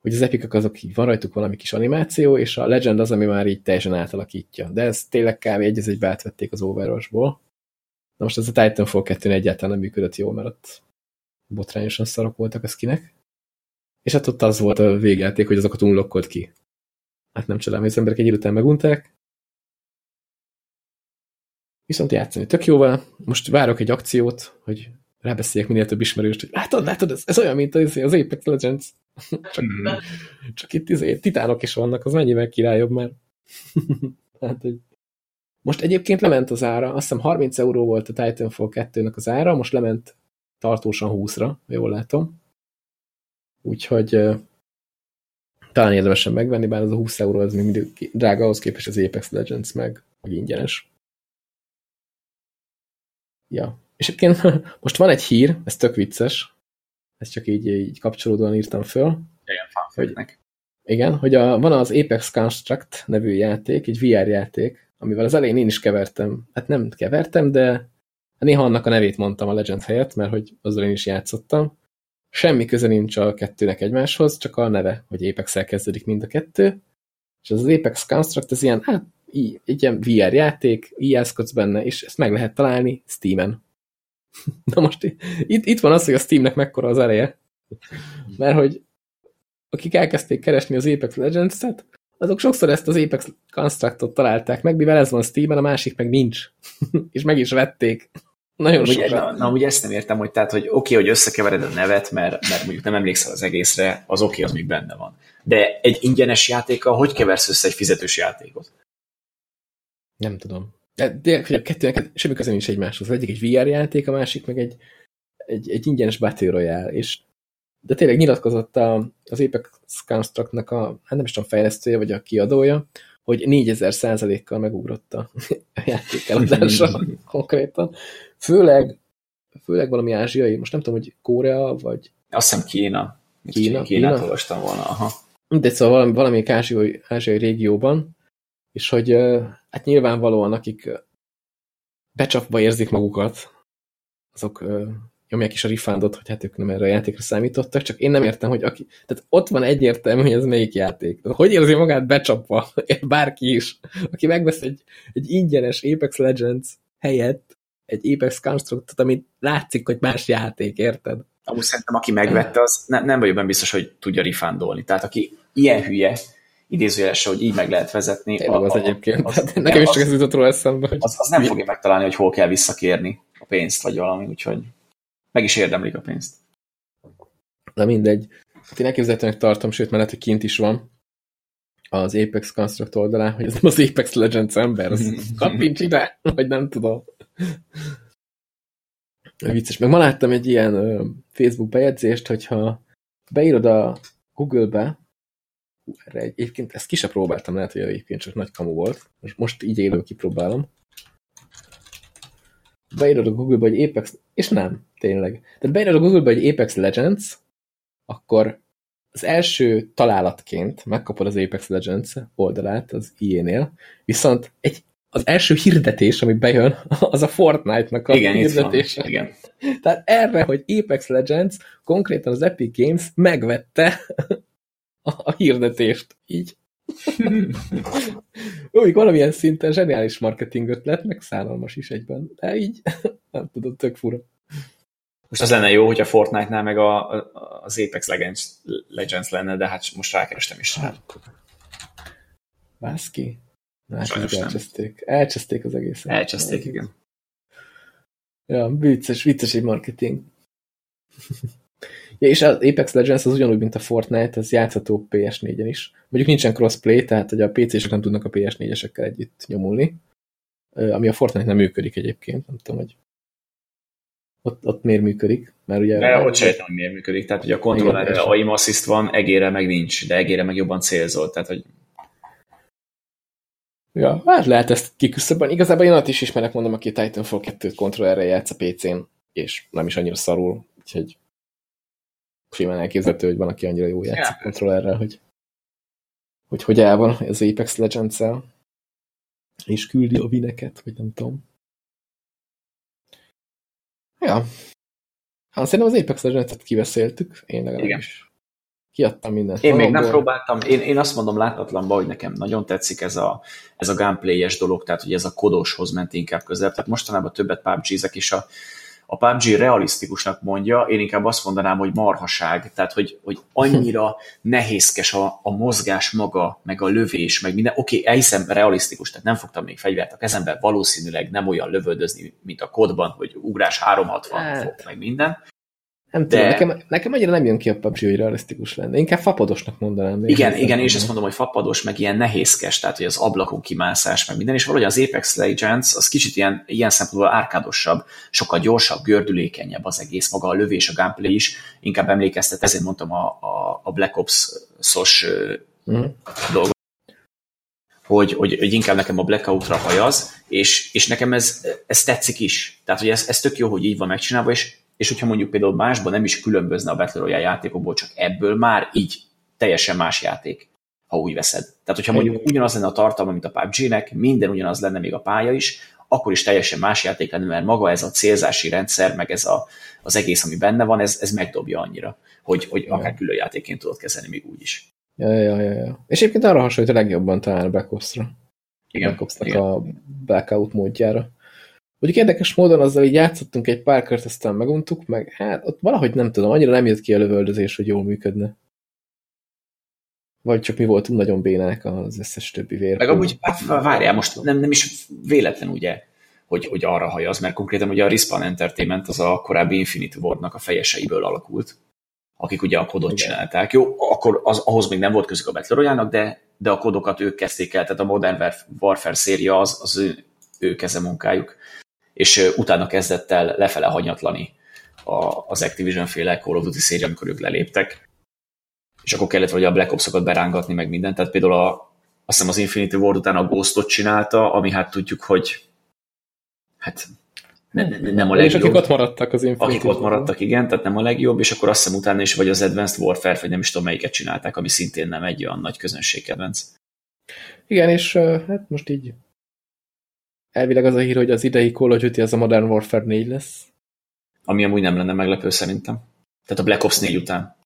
hogy az epikak azok így van rajtuk valami kis animáció, és a Legend az, ami már így teljesen átalakítja. De ez tényleg kb. egy egy átvették az Overwatch-ból. Na most ez a Titanfall 2 egyáltalán nem működött jól, mert ott botrányosan szarok voltak a skinek. És hát ott az volt a végjáték, hogy azokat unlockolt ki hát nem csodálom, hogy az emberek egy idő után megunták. Viszont játszani tök jó vele. Most várok egy akciót, hogy rábeszéljek minél több ismerőst, hogy látod, látod, ez, ez olyan, mint az, az Apex Legends. csak, mm. csak itt izé, titánok is vannak, az mennyivel királyobb már. hát, hogy... Most egyébként lement az ára, azt hiszem 30 euró volt a Titanfall 2-nek az ára, most lement tartósan 20-ra, jól látom. Úgyhogy talán érdemesen megvenni, bár az a 20 euró az még mindig drága ahhoz képest az Apex Legends meg, meg ingyenes. Ja. És egyébként most van egy hír, ez tök vicces, ezt csak így, így kapcsolódóan írtam föl. Igen, hogy, igen, hogy a, van az Apex Construct nevű játék, egy VR játék, amivel az elején én is kevertem. Hát nem kevertem, de néha annak a nevét mondtam a Legend helyett, mert hogy azzal én is játszottam. Semmi köze nincs a kettőnek egymáshoz, csak a neve, hogy Apex-el kezdődik mind a kettő. És az, az Apex Construct, ez ilyen, hát, egy ilyen VR játék, ijeszkodsz benne, és ezt meg lehet találni Steam-en. Na most itt, itt van az, hogy a Steamnek mekkora az eleje. Mert hogy akik elkezdték keresni az Apex Legends-et, azok sokszor ezt az Apex Constructot találták meg, mivel ez van Steam-en, a másik meg nincs. és meg is vették. Nagyon ugye, sokat. Na, na, ugye ezt nem értem, hogy tehát, hogy oké, okay, hogy összekevered a nevet, mert, mert mondjuk nem emlékszel az egészre, az oké, okay, az még benne van. De egy ingyenes játékkal hogy keversz össze egy fizetős játékot? Nem tudom. De, de a kettőnek semmi köze nincs egymáshoz. Az egyik egy VR játék, a másik meg egy, egy, egy ingyenes Battle Royale, és de tényleg nyilatkozott a, az Apex Constructnak a, hát nem is tudom, fejlesztője, vagy a kiadója, hogy 4000 százalékkal megugrott a játék eladása konkrétan. Főleg, főleg valami ázsiai, most nem tudom, hogy Korea, vagy... Azt hiszem Kína. Kína? Kínát Kína? olvastam volna, aha. De szóval valami, valami ázsiai, ázsiai régióban, és hogy hát nyilvánvalóan, akik becsapva érzik magukat, azok nyomják is a refundot, hogy hát ők nem erre a játékra számítottak, csak én nem értem, hogy aki, tehát ott van egyértelmű, hogy ez melyik játék. Hogy érzi magát becsapva, bárki is, aki megvesz egy, egy ingyenes Apex Legends helyett egy Apex Constructot, amit látszik, hogy más játék, érted? Amúgy szerintem, aki megvette, az ne, nem vagyok benne biztos, hogy tudja refundolni. Tehát aki ilyen hülye, idézőjelesen, hogy így meg lehet vezetni. Tényleg az a, egyébként. Az, az, nekem is csak ez jutott róla eszembe. Hogy... Az, az nem fogja megtalálni, hogy hol kell visszakérni a pénzt, vagy valami, úgyhogy meg is érdemlik a pénzt. Na mindegy. Hát én elképzelhetőnek tartom, sőt, mert hogy kint is van az Apex Construct oldalán, hogy ez nem az Apex Legends ember, az kapincs ide, vagy nem tudom. Vicces. Meg ma láttam egy ilyen Facebook bejegyzést, hogyha beírod a Google-be, erre egyébként ezt ki sem próbáltam, lehet, hogy egyébként csak nagy kamu volt. Most, most így élő kipróbálom. Beírod a Google-be, hogy Apex, és nem, tényleg. Tehát beírod a Google-be, hogy Apex Legends, akkor az első találatként megkapod az Apex Legends oldalát az IE-nél, viszont egy, az első hirdetés, ami bejön, az a Fortnite-nak a igen, hirdetése. Van, igen. Tehát erre, hogy Apex Legends, konkrétan az Epic Games megvette a, a hirdetést. Így. Úgy, valamilyen szinten zseniális marketing ötlet, meg szállalmas is egyben. De így, nem tudod, tök fura. Most az lenne jó, hogy a Fortnite-nál meg a, a, az Apex Legends, Legends lenne, de hát most rákerestem is. Hát. Bászki? Hát, elcseszték. Elcseszték az egészet. Elcseszték, igen. Ja, vicces, vicces egy marketing. Ja, és az Apex Legends az ugyanúgy, mint a Fortnite, az játszható PS4-en is. Mondjuk nincsen crossplay, tehát hogy a PC-sek nem tudnak a PS4-esekkel együtt nyomulni. Ami a Fortnite nem működik egyébként, nem tudom, hogy ott, ott miért működik. Mert ugye... De ott sejtem, hogy miért működik. Tehát, hogy a kontrollerre aim assist van, egére meg nincs, de egére meg jobban célzol. Tehát, hogy Ja, hát lehet ezt kiküszöbben. Igazából én ott is ismerek, mondom, aki Titanfall 2-t kontrollerre játsz a PC-n, és nem is annyira szarul, úgyhogy simán elképzelhető, hogy van, aki annyira jó játszik yeah. kontrollerrel, hogy hogy hogy el van az Apex legends és küldi a vineket, vagy nem tudom. Ja. Hát szerintem az Apex Legends-et kiveszéltük, én legalábbis. Kiadtam mindent. Én még nem próbáltam, én, én azt mondom látatlanba, hogy nekem nagyon tetszik ez a, ez a gameplay-es dolog, tehát hogy ez a kodoshoz ment inkább közel. Tehát mostanában többet PUBG-zek is a a PUBG realisztikusnak mondja, én inkább azt mondanám, hogy marhaság, tehát hogy, hogy annyira nehézkes a, a mozgás maga, meg a lövés, meg minden. Oké, okay, elhiszem realisztikus, tehát nem fogtam még fegyvert a kezembe, valószínűleg nem olyan lövöldözni, mint a kodban, hogy ugrás 360 hát. fog, meg minden, nem tudom, de... nekem, nekem annyira nem jön ki a PUBG, hogy realisztikus lenne. Inkább fapadosnak mondanám. Igen, igen, és ezt mondom, hogy fapados, meg ilyen nehézkes, tehát hogy az ablakon kimászás, meg minden, és valahogy az Apex Legends az kicsit ilyen, ilyen szempontból árkádosabb, sokkal gyorsabb, gördülékenyebb az egész, maga a lövés, a gameplay is, inkább emlékeztet, ezért mondtam a, a, a Black Ops-szos uh-huh. dolgot. hogy, hogy, hogy inkább nekem a Blackoutra hajaz, és, és nekem ez, ez tetszik is. Tehát, hogy ez, ez tök jó, hogy így van megcsinálva, és, és hogyha mondjuk például másban nem is különbözne a Battle Royale játékokból, csak ebből már így teljesen más játék, ha úgy veszed. Tehát, hogyha mondjuk ugyanaz lenne a tartalma, mint a PUBG-nek, minden ugyanaz lenne még a pálya is, akkor is teljesen más játék lenne, mert maga ez a célzási rendszer, meg ez a, az egész, ami benne van, ez, ez megdobja annyira, hogy, hogy akár külön játékként tudod kezelni még úgy is. Ja, ja, ja, ja. És egyébként arra hasonlít a legjobban talán Black Ops-ra. Igen, Black Ops-nak a Blackout módjára. Mondjuk érdekes módon azzal így játszottunk egy pár kört, aztán meguntuk, meg hát ott valahogy nem tudom, annyira nem jött ki a lövöldözés, hogy jól működne. Vagy csak mi voltunk nagyon bénák az összes többi vér. Meg amúgy, hát várjál, most nem, nem is véletlen ugye, hogy, hogy arra hajaz, mert konkrétan ugye a Respawn Entertainment az a korábbi Infinity Wardnak a fejeseiből alakult, akik ugye a kodot Igen. csinálták. Jó, akkor az, ahhoz még nem volt közük a Battle royale de, de a kodokat ők kezdték el, tehát a Modern Warfare széria az, az ő, ő kezemunkájuk. És utána kezdett el lefele hanyatlani a, az Activision féle Call of Duty széria, amikor ők leléptek. És akkor kellett hogy a Black Ops-okat berángatni, meg mindent. Tehát például a, azt hiszem az Infinity Ward után a Ghostot csinálta, ami hát tudjuk, hogy hát nem, nem a legjobb. És akik ott maradtak az Infinity Akik ott maradtak, igen, tehát nem a legjobb, és akkor azt hiszem utána is, vagy az Advanced Warfare, vagy nem is tudom melyiket csinálták, ami szintén nem egy olyan nagy közönségkedvenc. Igen, és hát most így elvileg az a hír, hogy az idei Call of Duty az a Modern Warfare 4 lesz. Ami amúgy nem lenne meglepő szerintem. Tehát a Black Ops 4 után.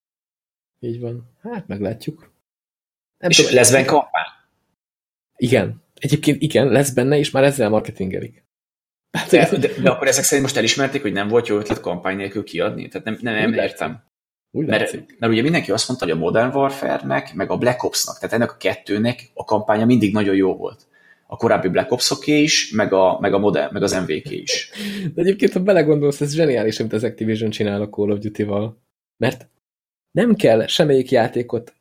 Így van. Hát meglátjuk. Nem és tudom, lesz benne kampány? Igen. Egyébként igen, lesz benne, és már ezzel marketingelik. Hát, de, de, de akkor ezek szerint most elismerték, hogy nem volt jó ötlet kampány nélkül kiadni? Tehát nem, nem, nem értem. Úgy mert, mert ugye mindenki azt mondta, hogy a Modern Warfare-nek, meg a Black Ops-nak, tehát ennek a kettőnek a kampánya mindig nagyon jó volt. A korábbi Black ops is, meg, a, meg, a modern, meg az MVK is. De egyébként, ha belegondolsz, ez zseniális, amit az Activision csinál a Call of Duty-val. Mert nem kell semmelyik játékot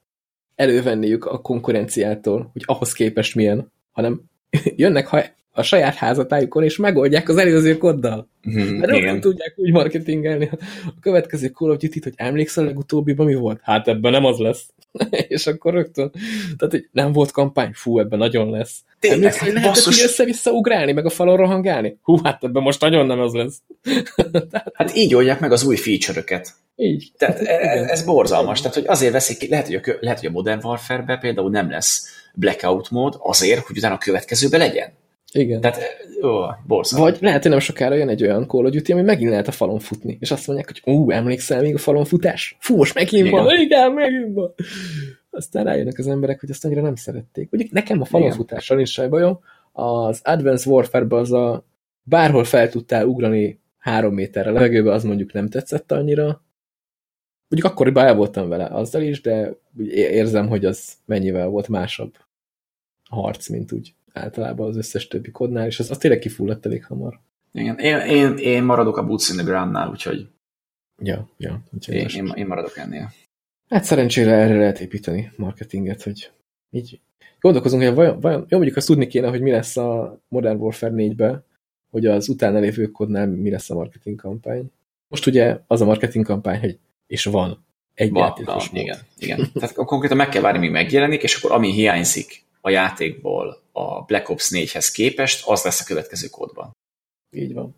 elővenniük a konkurenciától, hogy ahhoz képest milyen, hanem jönnek, ha a saját házatájukon, és megoldják az előző koddal. Mm, Mert nem tudják úgy marketingelni a következő Call of Duty-t, hogy emlékszel legutóbbiban mi volt? Hát ebben nem az lesz. és akkor rögtön, tehát hogy nem volt kampány, fú, ebben nagyon lesz. Tényleg, Emlékszel, hogy lehetett basszus... össze-vissza ugrálni, meg a falon rohangálni? Hú, hát ebben most nagyon nem az lesz. tehát... Hát így oldják meg az új feature-öket. Így. Tehát ez, ez borzalmas. Tehát, hogy azért veszik ki, lehet, hogy a, lehet, hogy a Modern Warfare-be például nem lesz blackout mód azért, hogy utána a következőbe legyen. Igen. Tehát, ó, borszal. Vagy lehet, hogy nem sokára jön egy olyan Call of Duty, ami megint lehet a falon futni. És azt mondják, hogy ú, emlékszel még a falon futás? Fú, most megint igen. van. Igen, megint van. Aztán rájönnek az emberek, hogy azt annyira nem szerették. Ugye nekem a falon igen. futással nincs saj bajom. Az Advanced Warfare-ben az a bárhol fel tudtál ugrani három méterre levegőbe, az mondjuk nem tetszett annyira. Mondjuk akkoriban el voltam vele azzal is, de érzem, hogy az mennyivel volt másabb harc, mint úgy általában az összes többi kodnál, és az, az tényleg kifulladt elég hamar. Igen, én, én, én maradok a Boots in the Ground-nál, úgyhogy ja, ja, én, én, én maradok ennél. Hát szerencsére erre lehet építeni marketinget, hogy így gondolkozunk, hogy vajon, vajon jó, mondjuk azt tudni kéne, hogy mi lesz a Modern Warfare 4-be, hogy az utána lévő kodnál mi lesz a marketing kampány. Most ugye az a marketing kampány, hogy és van egy van, játékos van, igen, igen. Tehát konkrétan meg kell várni, míg megjelenik, és akkor ami hiányzik a játékból a Black Ops 4-hez képest, az lesz a következő kódban. Így van.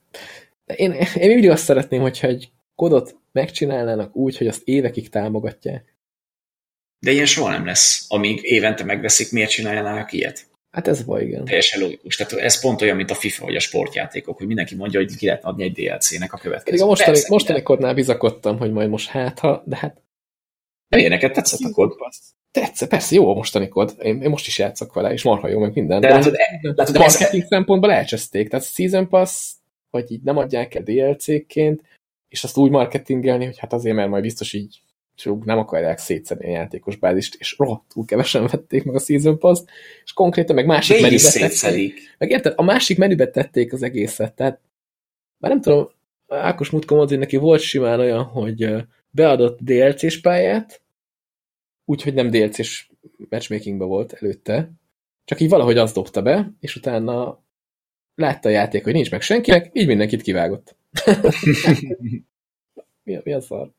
Én, én mindig azt szeretném, hogyha egy kódot megcsinálnának úgy, hogy azt évekig támogatják. De ilyen soha nem lesz. Amíg évente megveszik, miért csinálnának ilyet? Hát ez van, igen. Teljesen logikus. Tehát ez pont olyan, mint a FIFA vagy a sportjátékok, hogy mindenki mondja, hogy ki lehetne adni egy DLC-nek a következő. a mostani, Persze, mostani kodnál bizakodtam, hogy majd most hát, ha, de hát... De neked tetszett a kod? Tetsz, persze, jó a mostani kod. Én, én, most is játszok vele, és marha jó, meg minden. De, de látod, de, látod, marketing ez... szempontból elcseszték. Tehát Season Pass, vagy így nem adják el DLC-ként, és azt úgy marketingelni, hogy hát azért, mert majd biztos így nem akarják szétszedni a játékos bázist, és rohadtul kevesen vették meg a Season Pass-t, és konkrétan meg másik menübe tették. Meg érted, a másik menübe tették az egészet, tehát már nem tudom, Ákos Mutka mondta, hogy neki volt simán olyan, hogy beadott DLC-s pályát, úgyhogy nem DLC-s matchmakingba volt előtte, csak így valahogy azt dobta be, és utána látta a játék, hogy nincs meg senkinek, így mindenkit kivágott. mi, mi a szar?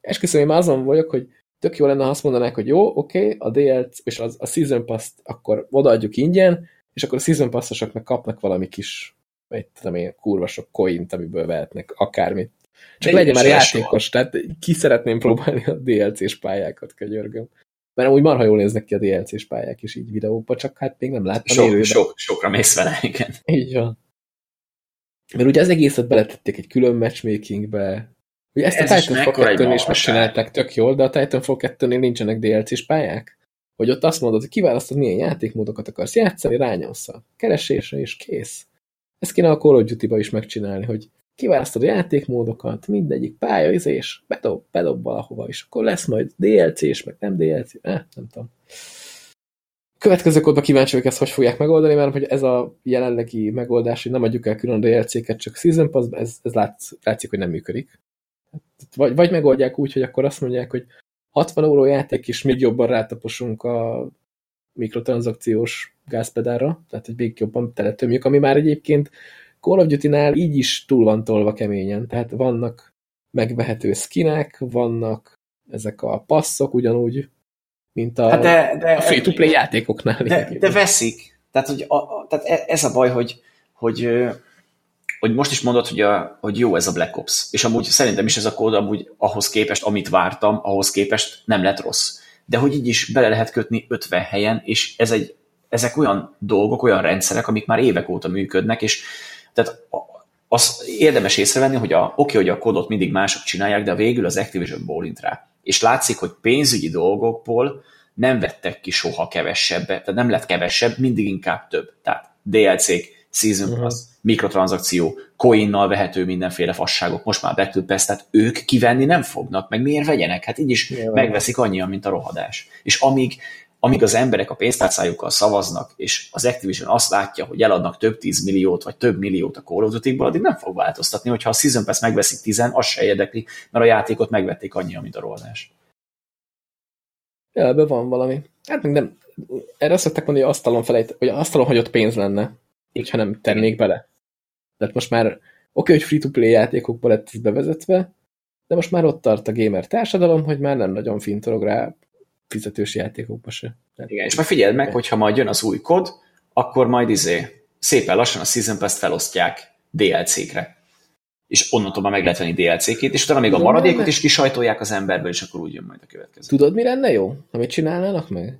Esküszöm, én már azon vagyok, hogy tök jó lenne, ha azt mondanák, hogy jó, oké, okay, a DLC és az, a Season Pass-t akkor odaadjuk ingyen, és akkor a Season Pass-osoknak kapnak valami kis, egy tudom én, kurva sok coint, amiből vehetnek akármit. Csak legyen már játékos, tehát ki szeretném próbálni a DLC-s pályákat, könyörgöm. Mert úgy marha jól néznek ki a DLC-s pályák is így videóba, csak hát még nem láttam sok, élőben. Sok, sokra mész vele, igen. Így van. Mert ugye az egészet beletették egy külön matchmakingbe, Ugye ezt Ez a Titanfall 2 is megcsinálták tök jól, de a Titanfall 2-nél nincsenek DLC-s pályák. Hogy ott azt mondod, hogy kiválasztod, milyen játékmódokat akarsz játszani, rányomsz a keresésre, és kész. Ezt kéne a Call of Duty-ba is megcsinálni, hogy kiválasztod a játékmódokat, mindegyik pályaizés, bedob, bedob valahova, és akkor lesz majd DLC-s, meg nem DLC, eh, nem tudom. Következő kódban kíváncsi vagyok ezt, hogy fogják megoldani, mert hogy ez a jelenlegi megoldás, hogy nem adjuk el külön DLC-ket, csak Season Pass, ez, ez látsz, látszik, hogy nem működik. Vagy, vagy megoldják úgy, hogy akkor azt mondják, hogy 60 euró játék is még jobban rátaposunk a mikrotranszakciós gázpedára, tehát hogy még jobban teletömjük, ami már egyébként Call of Duty-nál így is túl van tolva keményen, tehát vannak megvehető skinek, vannak ezek a passzok ugyanúgy, mint a, hát de, de, a free-to-play játékoknál. De, de veszik. Tehát, hogy a, a, tehát e, ez a baj, hogy, hogy hogy most is mondod, hogy, a, hogy jó ez a Black Ops, és amúgy szerintem is ez a kód amúgy ahhoz képest, amit vártam, ahhoz képest nem lett rossz. De hogy így is bele lehet kötni 50 helyen, és ez egy, ezek olyan dolgok, olyan rendszerek, amik már évek óta működnek, és tehát az érdemes észrevenni, hogy a, oké, hogy a kódot mindig mások csinálják, de végül az Activision bólint rá. És látszik, hogy pénzügyi dolgokból nem vettek ki soha kevesebbet, tehát nem lett kevesebb, mindig inkább több. Tehát DLC-k, Season uh-huh. Pass, mikrotranszakció, coinnal vehető mindenféle fasságok, most már Battle Pass, tehát ők kivenni nem fognak, meg miért vegyenek? Hát így is Nyilván. megveszik annyian, mint a rohadás. És amíg, amíg az emberek a pénztárcájukkal szavaznak, és az Activision azt látja, hogy eladnak több tíz milliót, vagy több milliót a Call of Duty-ból, addig nem fog változtatni, hogyha a Season Pass megveszik tizen, az se érdekli, mert a játékot megvették annyian, mint a rohadás. Ja, ebben van valami. Hát nem, erre azt szokták mondani, hogy asztalon felejt, hogy asztalon hagyott pénz lenne hogyha nem tennék bele. Tehát most már oké, okay, hogy free-to-play játékokba lett ez bevezetve, de most már ott tart a gamer társadalom, hogy már nem nagyon fintorog rá fizetős játékokba se. Tehát Igen, és majd figyeld meg, hogyha majd jön az új kod, akkor majd izé szépen lassan a Season Pass-t felosztják DLC-kre. És onnantól már meg lehet venni DLC-két, és utána még a maradékot is kisajtolják az emberből, és akkor úgy jön majd a következő. Tudod, mi lenne jó? Amit csinálnának meg?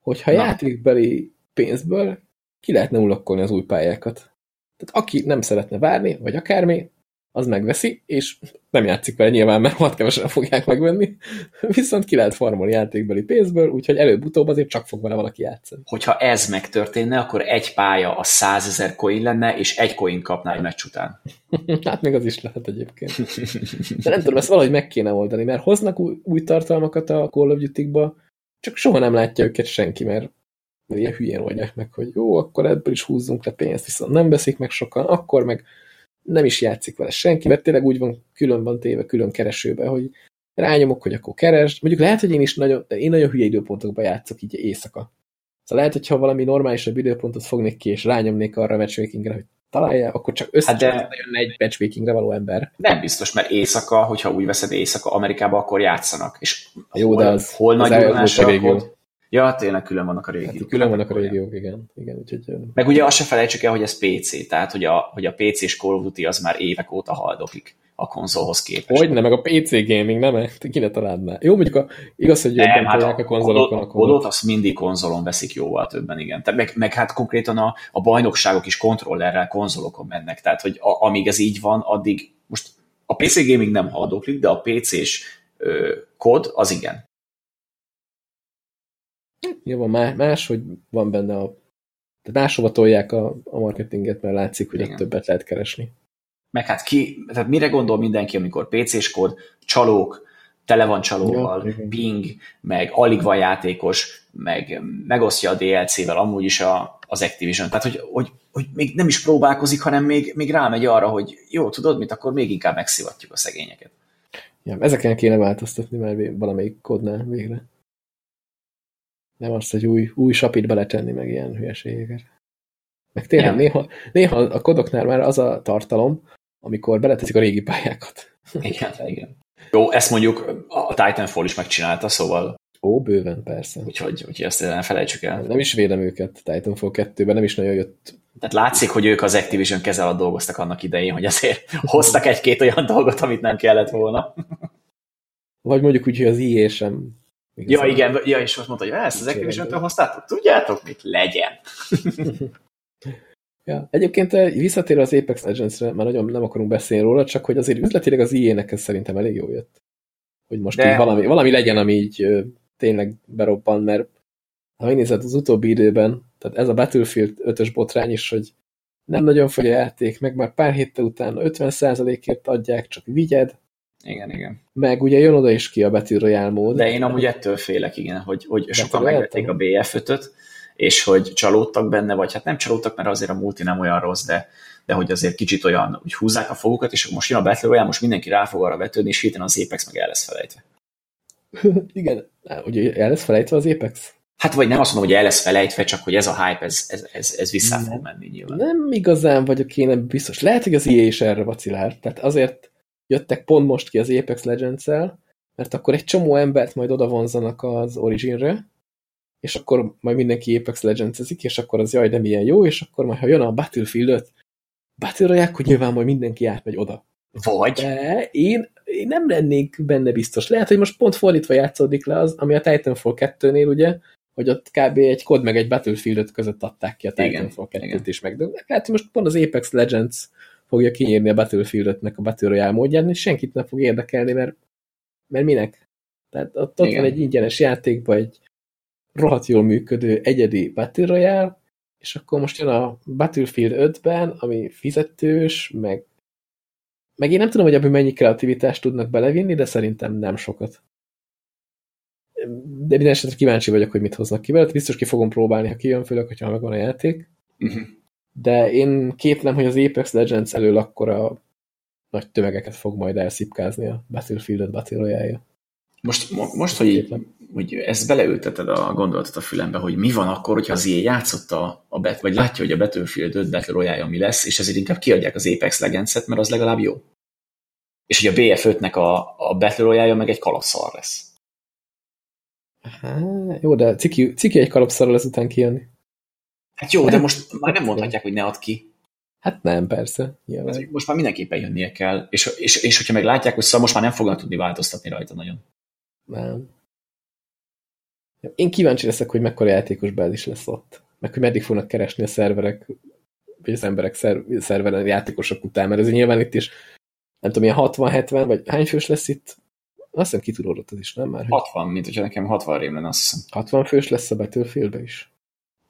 Hogyha Na. játékbeli pénzből ki lehetne ulokkolni az új pályákat. Tehát aki nem szeretne várni, vagy akármi, az megveszi, és nem játszik vele nyilván, mert hat kevesen fogják megvenni, viszont ki lehet farmolni játékbeli pénzből, úgyhogy előbb-utóbb azért csak fog vele valaki játszani. Hogyha ez megtörténne, akkor egy pálya a százezer coin lenne, és egy coin kapná egy meccs után. hát még az is lehet egyébként. De nem tudom, ezt valahogy meg kéne oldani, mert hoznak új, új tartalmakat a Call of Duty-ba, csak soha nem látja őket senki, mert mert ilyen hülyén oldják meg, hogy jó, akkor ebből is húzzunk le pénzt, viszont nem veszik meg sokan, akkor meg nem is játszik vele senki, mert tényleg úgy van, külön van téve, külön keresőbe, hogy rányomok, hogy akkor keresd. Mondjuk lehet, hogy én is nagyon, de én nagyon hülye időpontokban játszok így éjszaka. Szóval lehet, hogyha valami normálisabb időpontot fognék ki, és rányomnék arra a matchmakingre, hogy találja, akkor csak össze hát de... egy matchmakingre való ember. Nem biztos, mert éjszaka, hogyha úgy veszed éjszaka, Amerikában akkor játszanak. És Jó, hol, de az, hol az nagy Ja, tényleg külön vannak a régiók. Hát, külön vannak a régiók, igen. igen úgyhogy... Meg ugye azt se felejtsük el, hogy ez PC, tehát hogy a, hogy a PC-s Call of Duty az már évek óta haldoklik a konzolhoz képest. Hogy nem, meg a PC gaming, nem? Ki ne találd már. Jó, mondjuk a, igaz, hogy jobban hát a, a konzolokon. A kodot azt mindig konzolon veszik jóval többen, igen. Tehát meg, meg hát konkrétan a, a bajnokságok is kontrollerrel konzolokon mennek. Tehát, hogy a, amíg ez így van, addig most a PC gaming nem haldoklik, de a PC-s kod az igen. Nyilván más, más, hogy van benne a... Tehát máshova tolják a, a marketinget, mert látszik, hogy ott többet lehet keresni. Meg hát ki, tehát mire gondol mindenki, amikor PC-s kód, csalók, tele van csalóval, ja, ping, meg alig van játékos, meg megosztja a DLC-vel amúgy is a, az Activision. Tehát, hogy, hogy, hogy még nem is próbálkozik, hanem még, még rámegy arra, hogy jó, tudod mit, akkor még inkább megszivatjuk a szegényeket. Ja, ezeken kéne változtatni már valamelyik kódnál végre. Nem azt, hogy új, új sapit beletenni, meg ilyen hülyeségeket. Meg tényleg néha, néha a kodoknál már az a tartalom, amikor beleteszik a régi pályákat. Igen, igen. Jó, ezt mondjuk a Titanfall is megcsinálta, szóval... Ó, bőven, persze. Úgyhogy, úgyhogy ezt nem felejtsük el. Nem is védem őket Titanfall 2-ben, nem is nagyon jött. Tehát látszik, hogy ők az Activision keze alatt dolgoztak annak idején, hogy azért hoztak egy-két olyan dolgot, amit nem kellett volna. Vagy mondjuk úgy, hogy az IE sem. Ja, igen, ja, és most mondta, hogy ezt az Activision-től hoztátok, tudjátok, mit legyen. Ja. Egyébként eh, visszatérve az Apex Legends-re, már nagyon nem akarunk beszélni róla, csak hogy azért üzletileg az IE-nek ez szerintem elég jó jött. Hogy most De... így valami, valami legyen, ami így ö, tényleg berobban, mert ha megnézed az utóbbi időben, tehát ez a Battlefield 5-ös botrány is, hogy nem nagyon fogy a játék, meg már pár héttel utána 50%-ért adják, csak vigyed. Igen, igen. Meg ugye jön oda is ki a Battle Royale mód. De én amúgy ettől félek, igen, hogy, hogy sokan megvették a BF5-öt, és hogy csalódtak benne, vagy hát nem csalódtak, mert azért a multi nem olyan rossz, de, de hogy azért kicsit olyan, hogy húzzák a fogukat, és most jön a Battle Royale, most mindenki rá fog arra vetődni, és hirtelen az Apex meg el lesz felejtve. Igen, ugye el lesz felejtve az Apex? Hát vagy nem azt mondom, hogy el lesz felejtve, csak hogy ez a hype, ez, ez, ez, ez vissza nem, fog menni nyilván. Nem igazán vagyok én biztos. Lehet, hogy az EA is erre vacilál. Tehát azért jöttek pont most ki az Apex legends mert akkor egy csomó embert majd oda vonzanak az Originre, és akkor majd mindenki Apex legends és akkor az jaj, de milyen jó, és akkor majd, ha jön a Battlefield 5, Battle akkor nyilván majd mindenki átmegy oda. Vagy? De én, én nem lennék benne biztos. Lehet, hogy most pont fordítva játszódik le az, ami a Titanfall 2-nél ugye, hogy ott kb. egy kod meg egy Battlefield között adták ki a Titanfall 2-t is meg. De lehet, hogy most pont az Apex Legends fogja kinyírni a Battlefield a Battle Royale módján, és senkit nem fog érdekelni, mert, mert minek? Tehát ott, ott van egy ingyenes játékban egy rohadt jól működő egyedi Battle Royale, és akkor most jön a Battlefield 5-ben, ami fizetős, meg, meg én nem tudom, hogy abban mennyi kreativitást tudnak belevinni, de szerintem nem sokat. De minden esetre kíváncsi vagyok, hogy mit hoznak ki belőle. Biztos ki fogom próbálni, ha kijön, főleg, hogyha megvan a játék. Uh mhm. -huh. De én kétlem, hogy az Apex Legends elől akkora nagy tömegeket fog majd elszipkázni a Battlefield 5 Battle. Most, most hogy, hogy ezt beleülteted a gondolatot a fülembe, hogy mi van akkor, hogyha az ilyen játszotta, a bet, vagy látja, hogy a Battlefield 5 Battle royale mi lesz, és ezért inkább kiadják az Apex legends mert az legalább jó. És hogy a BF5-nek a, a Battle royale meg egy kalapszar lesz. Há, jó, de ciki, ciki egy kalapszarral ezután kijönni. Hát jó, de most már nem mondhatják, hogy ne ad ki. Hát nem, persze. Nyilván. Most már mindenképpen jönnie kell, és, és, és hogyha meg látják, hogy szóval most már nem fognak tudni változtatni rajta nagyon. Nem. Én kíváncsi leszek, hogy mekkora játékos bázis lesz ott. Meg hogy meddig fognak keresni a szerverek, vagy az emberek szer szerveren játékosok után, mert ez nyilván itt is, nem tudom, ilyen 60-70, vagy hány fős lesz itt? Azt hiszem kitudódott az is, nem már? 60, mint hogyha nekem 60 rém lenne, azt hiszem. 60 fős lesz a battlefield is?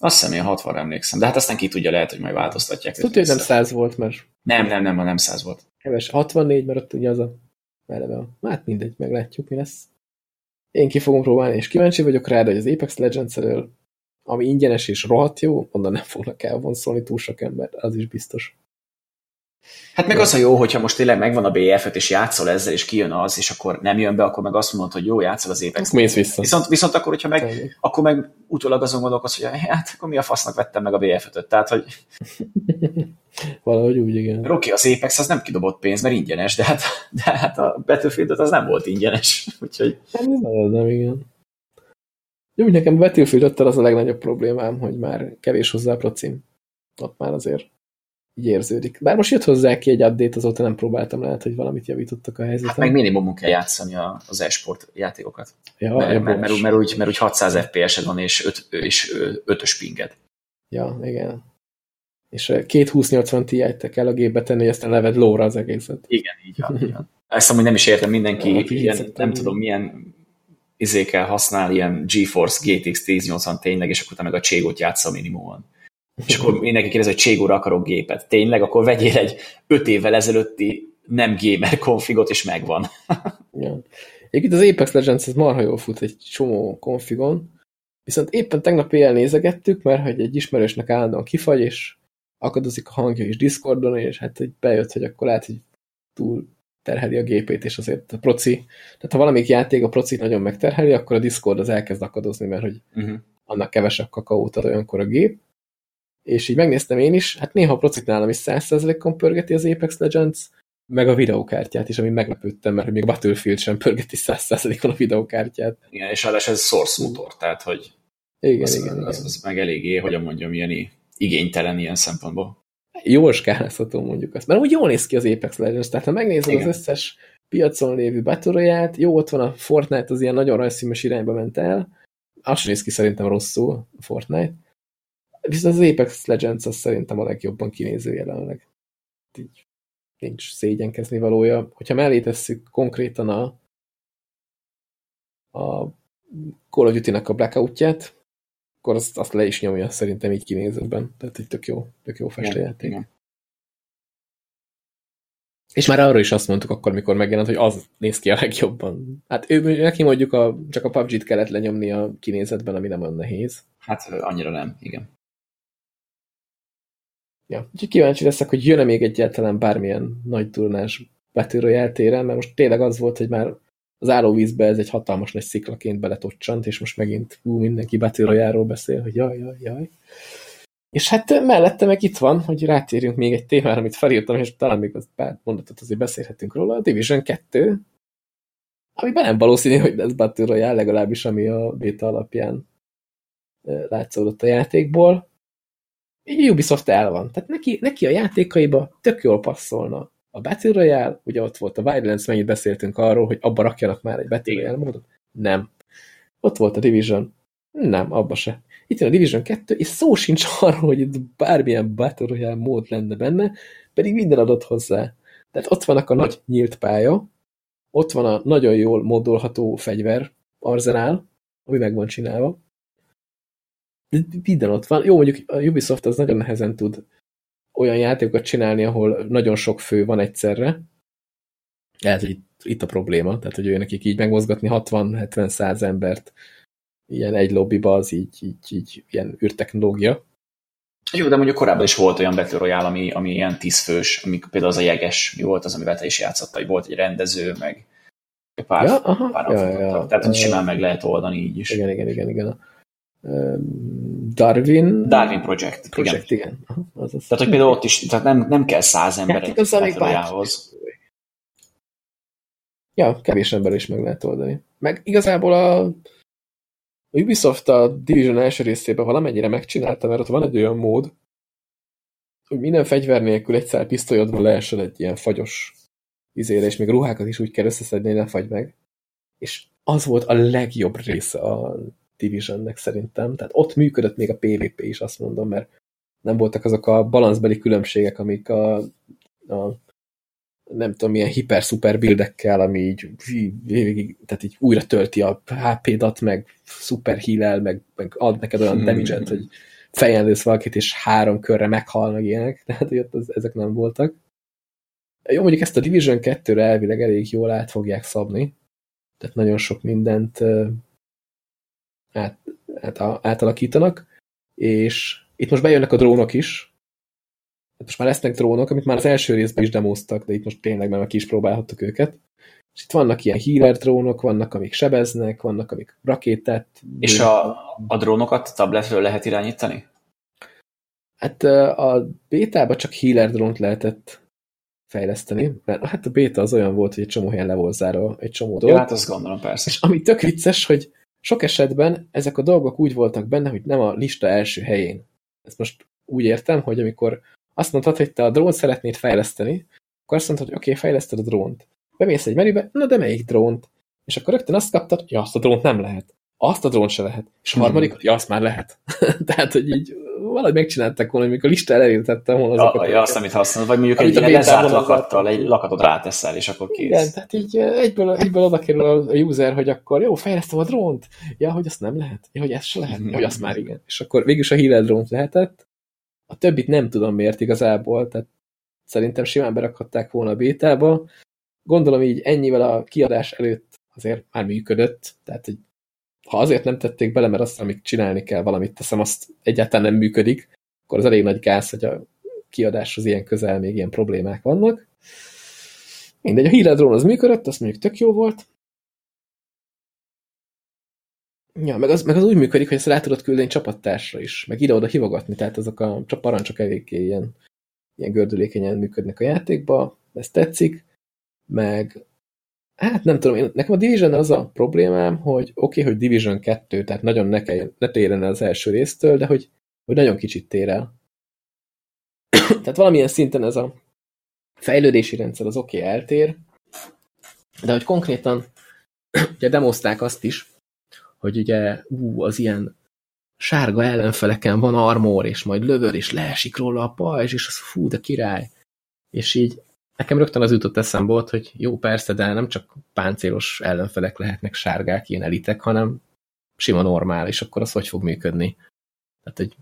Azt hiszem, én 60 emlékszem, de hát aztán ki tudja, lehet, hogy majd változtatják. Tudja, hogy nem 100 volt, mert... Nem, nem, nem, nem 100 volt. Keves, 64, mert ott ugye az a... Mereve Hát mindegy, meglátjuk, mi lesz. Én ki fogom próbálni, és kíváncsi vagyok rá, de hogy az Apex Legends ami ingyenes és rohadt jó, onnan nem fognak elvonszolni túl sok ember, az is biztos. Hát meg az a jó, hogyha most tényleg megvan a BF-et, és játszol ezzel, és kijön az, és akkor nem jön be, akkor meg azt mondod, hogy jó, játszol az Apex. Mész vissza. Viszont, viszont akkor, hogyha meg, akkor meg utólag azon gondolkodsz, hogy hát akkor mi a fasznak vettem meg a BF-öt. Tehát, hogy Valahogy úgy, igen. Rocky, az Apex az nem kidobott pénz, mert ingyenes, de hát, de hát a battlefield az nem volt ingyenes, úgyhogy... Nem, nem, igen. Jó, nekem a battlefield az a legnagyobb problémám, hogy már kevés hozzá a procim. Ott már azért így érződik. Bár most jött hozzá ki egy update, azóta nem próbáltam, lehet, hogy valamit javítottak a helyzeten. Hát meg minimumon kell játszani az e-sport játékokat. Ja, mert, mert, mert, mert, mert, úgy, mert úgy 600 FPS-ed van, és, 5, és 5-ös pinged. Ja, igen. És két 2080 ti kell a gépbe tenni, és aztán leved lóra az egészet. Igen, így van. így van. Ezt amúgy nem is értem, mindenki ja, ilyen, nem tudom milyen izékel használ, ilyen GeForce GTX 1080 tényleg, és akkor te meg a Cségot játsza minimumon. És akkor mindenki kérdez, hogy Cségóra akarok gépet. Tényleg? Akkor vegyél egy 5 évvel ezelőtti nem gamer konfigot, és megvan. ja. Egyébként az Apex Legends ez marha jól fut egy csomó konfigon, viszont éppen tegnap éjjel nézegettük, mert hogy egy ismerősnek állandóan kifagy, és akadozik a hangja is Discordon, és hát hogy bejött, hogy akkor lehet, hogy túl terheli a gépét, és azért a proci, tehát ha valamelyik játék a proci nagyon megterheli, akkor a Discord az elkezd akadozni, mert hogy uh mhm. -huh. annak kevesebb kakaót ad olyankor a gép. És így megnéztem én is, hát néha a procit nálam is 100%-on pörgeti az Apex Legends, meg a videókártyát is, ami meglepődtem, mert még Battlefield sem pörgeti 100%-on a videókártyát. Igen, és ráadásul ez source motor, tehát hogy igen, az, igen, az, igen. az meg eléggé, hogyan mondjam, ilyen igénytelen ilyen szempontból. Jól skálázható mondjuk azt. Mert úgy jól néz ki az Apex Legends, tehát ha megnézed Igen. az összes piacon lévő Battle jó, ott van a Fortnite, az ilyen nagyon rajzszínes irányba ment el, az sem néz ki szerintem rosszul, a Fortnite. Viszont az Apex Legends az szerintem a legjobban kinéző jelenleg. Így nincs szégyenkezni valója. Hogyha mellé tesszük konkrétan a, a Call of Duty-nak a blackoutját, akkor azt, azt le is nyomja szerintem így kinézőben. Tehát egy tök jó, tök jó festőjáték. És már arra is azt mondtuk akkor, mikor megjelent, hogy az néz ki a legjobban. Hát ő, neki mondjuk a, csak a PUBG-t kellett lenyomni a kinézetben, ami nem olyan nehéz. Hát annyira nem, igen. Ja, úgyhogy kíváncsi leszek, hogy jön-e még egyáltalán bármilyen nagy turnás Royale téren, mert most tényleg az volt, hogy már az állóvízbe ez egy hatalmas nagy sziklaként beletocsant, és most megint hú, mindenki Royale-ról beszél, hogy jaj, jaj, jaj. És hát mellette meg itt van, hogy rátérjünk még egy témára, amit felírtam, és talán még az pár mondatot azért beszélhetünk róla, a Division 2, amiben nem valószínű, hogy lesz Battle Royale, legalábbis ami a beta alapján látszódott a játékból. Ubisoft el van. Tehát neki, neki a játékaiba tök jól passzolna a Battle Royale, ugye ott volt a Wildlands, mennyit beszéltünk arról, hogy abba rakjanak már egy Battle Royale módot? Nem. Ott volt a Division. Nem, abba se. Itt van a Division 2, és szó sincs arról, hogy itt bármilyen Battle Royale mód lenne benne, pedig minden adott hozzá. Tehát ott vannak a nagy nyílt pálya, ott van a nagyon jól módolható fegyver, arzenál, ami meg van csinálva. De minden ott van. Jó, mondjuk a Ubisoft az nagyon nehezen tud olyan játékokat csinálni, ahol nagyon sok fő van egyszerre. Lehet, hogy itt, itt a probléma, tehát hogy ő nekik így megmozgatni 60-70-100 embert ilyen egy lobbyba, az így, így, így ilyen űrtechnológia. Jó, de mondjuk korábban is volt olyan Battle Royale, ami, ami ilyen tízfős, ami például az a jeges, mi volt az, amivel te is játszottál, hogy volt egy rendező, meg pár, Ja, aha, pár ja, ja. Tehát, hogy simán meg lehet oldani így is. Igen, igen, igen, igen. Öm, Darwin Darwin Project. Project, igen. igen. Aha, az az. Tehát, hogy például ott is, tehát nem, nem kell száz ember Hát egy. Royale-hoz. Ja, kevés ember is meg lehet oldani. Meg igazából a, Ubisoft a Division első részében valamennyire megcsinálta, mert ott van egy olyan mód, hogy minden fegyver nélkül egy szál pisztolyodva leesel egy ilyen fagyos izére, és még ruhákat is úgy kell összeszedni, hogy ne fagy meg. És az volt a legjobb része a Divisionnek szerintem. Tehát ott működött még a PvP is, azt mondom, mert nem voltak azok a balanszbeli különbségek, amik a, a nem tudom, milyen hiper-szuper bildekkel, ami így, tehát így újra tölti a HP-dat, meg szuper heal meg, meg ad neked olyan damage hogy fejen lősz valakit, és három körre meghal, meg ilyenek. Tehát, hogy ott az, ezek nem voltak. Jó, mondjuk ezt a Division 2-re elvileg elég jól át fogják szabni. Tehát nagyon sok mindent át, át, átalakítanak, és itt most bejönnek a drónok is, Hát most már lesznek drónok, amit már az első részben is demoztak, de itt most tényleg már ki is próbálhattuk őket. És itt vannak ilyen healer drónok, vannak, amik sebeznek, vannak, amik rakétát... És a, a drónokat tabletről lehet irányítani? Hát a bétában csak healer drónt lehetett fejleszteni, mert hát a béta az olyan volt, hogy egy csomó helyen le volt zárva egy csomó dolog. Ja, hát azt gondolom, persze. És ami tök vicces, hogy sok esetben ezek a dolgok úgy voltak benne, hogy nem a lista első helyén. Ezt most úgy értem, hogy amikor azt mondtad, hogy te a drónt szeretnéd fejleszteni, akkor azt mondtad, hogy oké, okay, fejleszted a drónt. Bemész egy menübe, na de melyik drónt? És akkor rögtön azt kaptad, ja, azt a drónt nem lehet. Azt a drónt se lehet. És a harmadik, hogy ja, azt már lehet. Tehát, hogy így valahogy megcsinálták volna, hogy mikor lista elérén tettem volna azokat. Ja, ja, azt, amit használod, vagy mondjuk egy ilyen lezárt lakattal, egy lakatot ráteszel, és akkor kész. Igen, tehát így egyből, egyből oda kerül a user, hogy akkor jó, fejlesztem a drónt. Ja, hogy azt nem lehet. Ja, hogy ezt se lehet. Ja, hogy azt már igen. És akkor végülis a healer drónt lehetett, a többit nem tudom miért igazából, tehát szerintem simán berakhatták volna a bétába. Gondolom így ennyivel a kiadás előtt azért már működött, tehát hogy ha azért nem tették bele, mert azt, amit csinálni kell, valamit teszem, azt egyáltalán nem működik, akkor az elég nagy gáz, hogy a kiadáshoz ilyen közel még ilyen problémák vannak. Mindegy, a híradrón az működött, azt mondjuk tök jó volt. Ja, meg az, meg az úgy működik, hogy ezt rá tudod küldeni csapattársra is, meg ide-oda hívogatni, tehát azok a parancsok eléggé ilyen, ilyen gördülékenyen működnek a játékba, ez tetszik, meg hát nem tudom, én, nekem a Division az a problémám, hogy oké, okay, hogy Division 2, tehát nagyon ne, kell, ne térjen el az első résztől, de hogy, hogy nagyon kicsit tér el. tehát valamilyen szinten ez a fejlődési rendszer az oké, okay, eltér, de hogy konkrétan ugye demozták azt is, hogy ugye ú, az ilyen sárga ellenfeleken van armor, és majd lövöd, és leesik róla a pajzs, és az fú, de király. És így nekem rögtön az jutott eszembe volt, hogy jó, persze, de nem csak páncélos ellenfelek lehetnek sárgák, ilyen elitek, hanem sima normál, és akkor az hogy fog működni? Tehát, hogy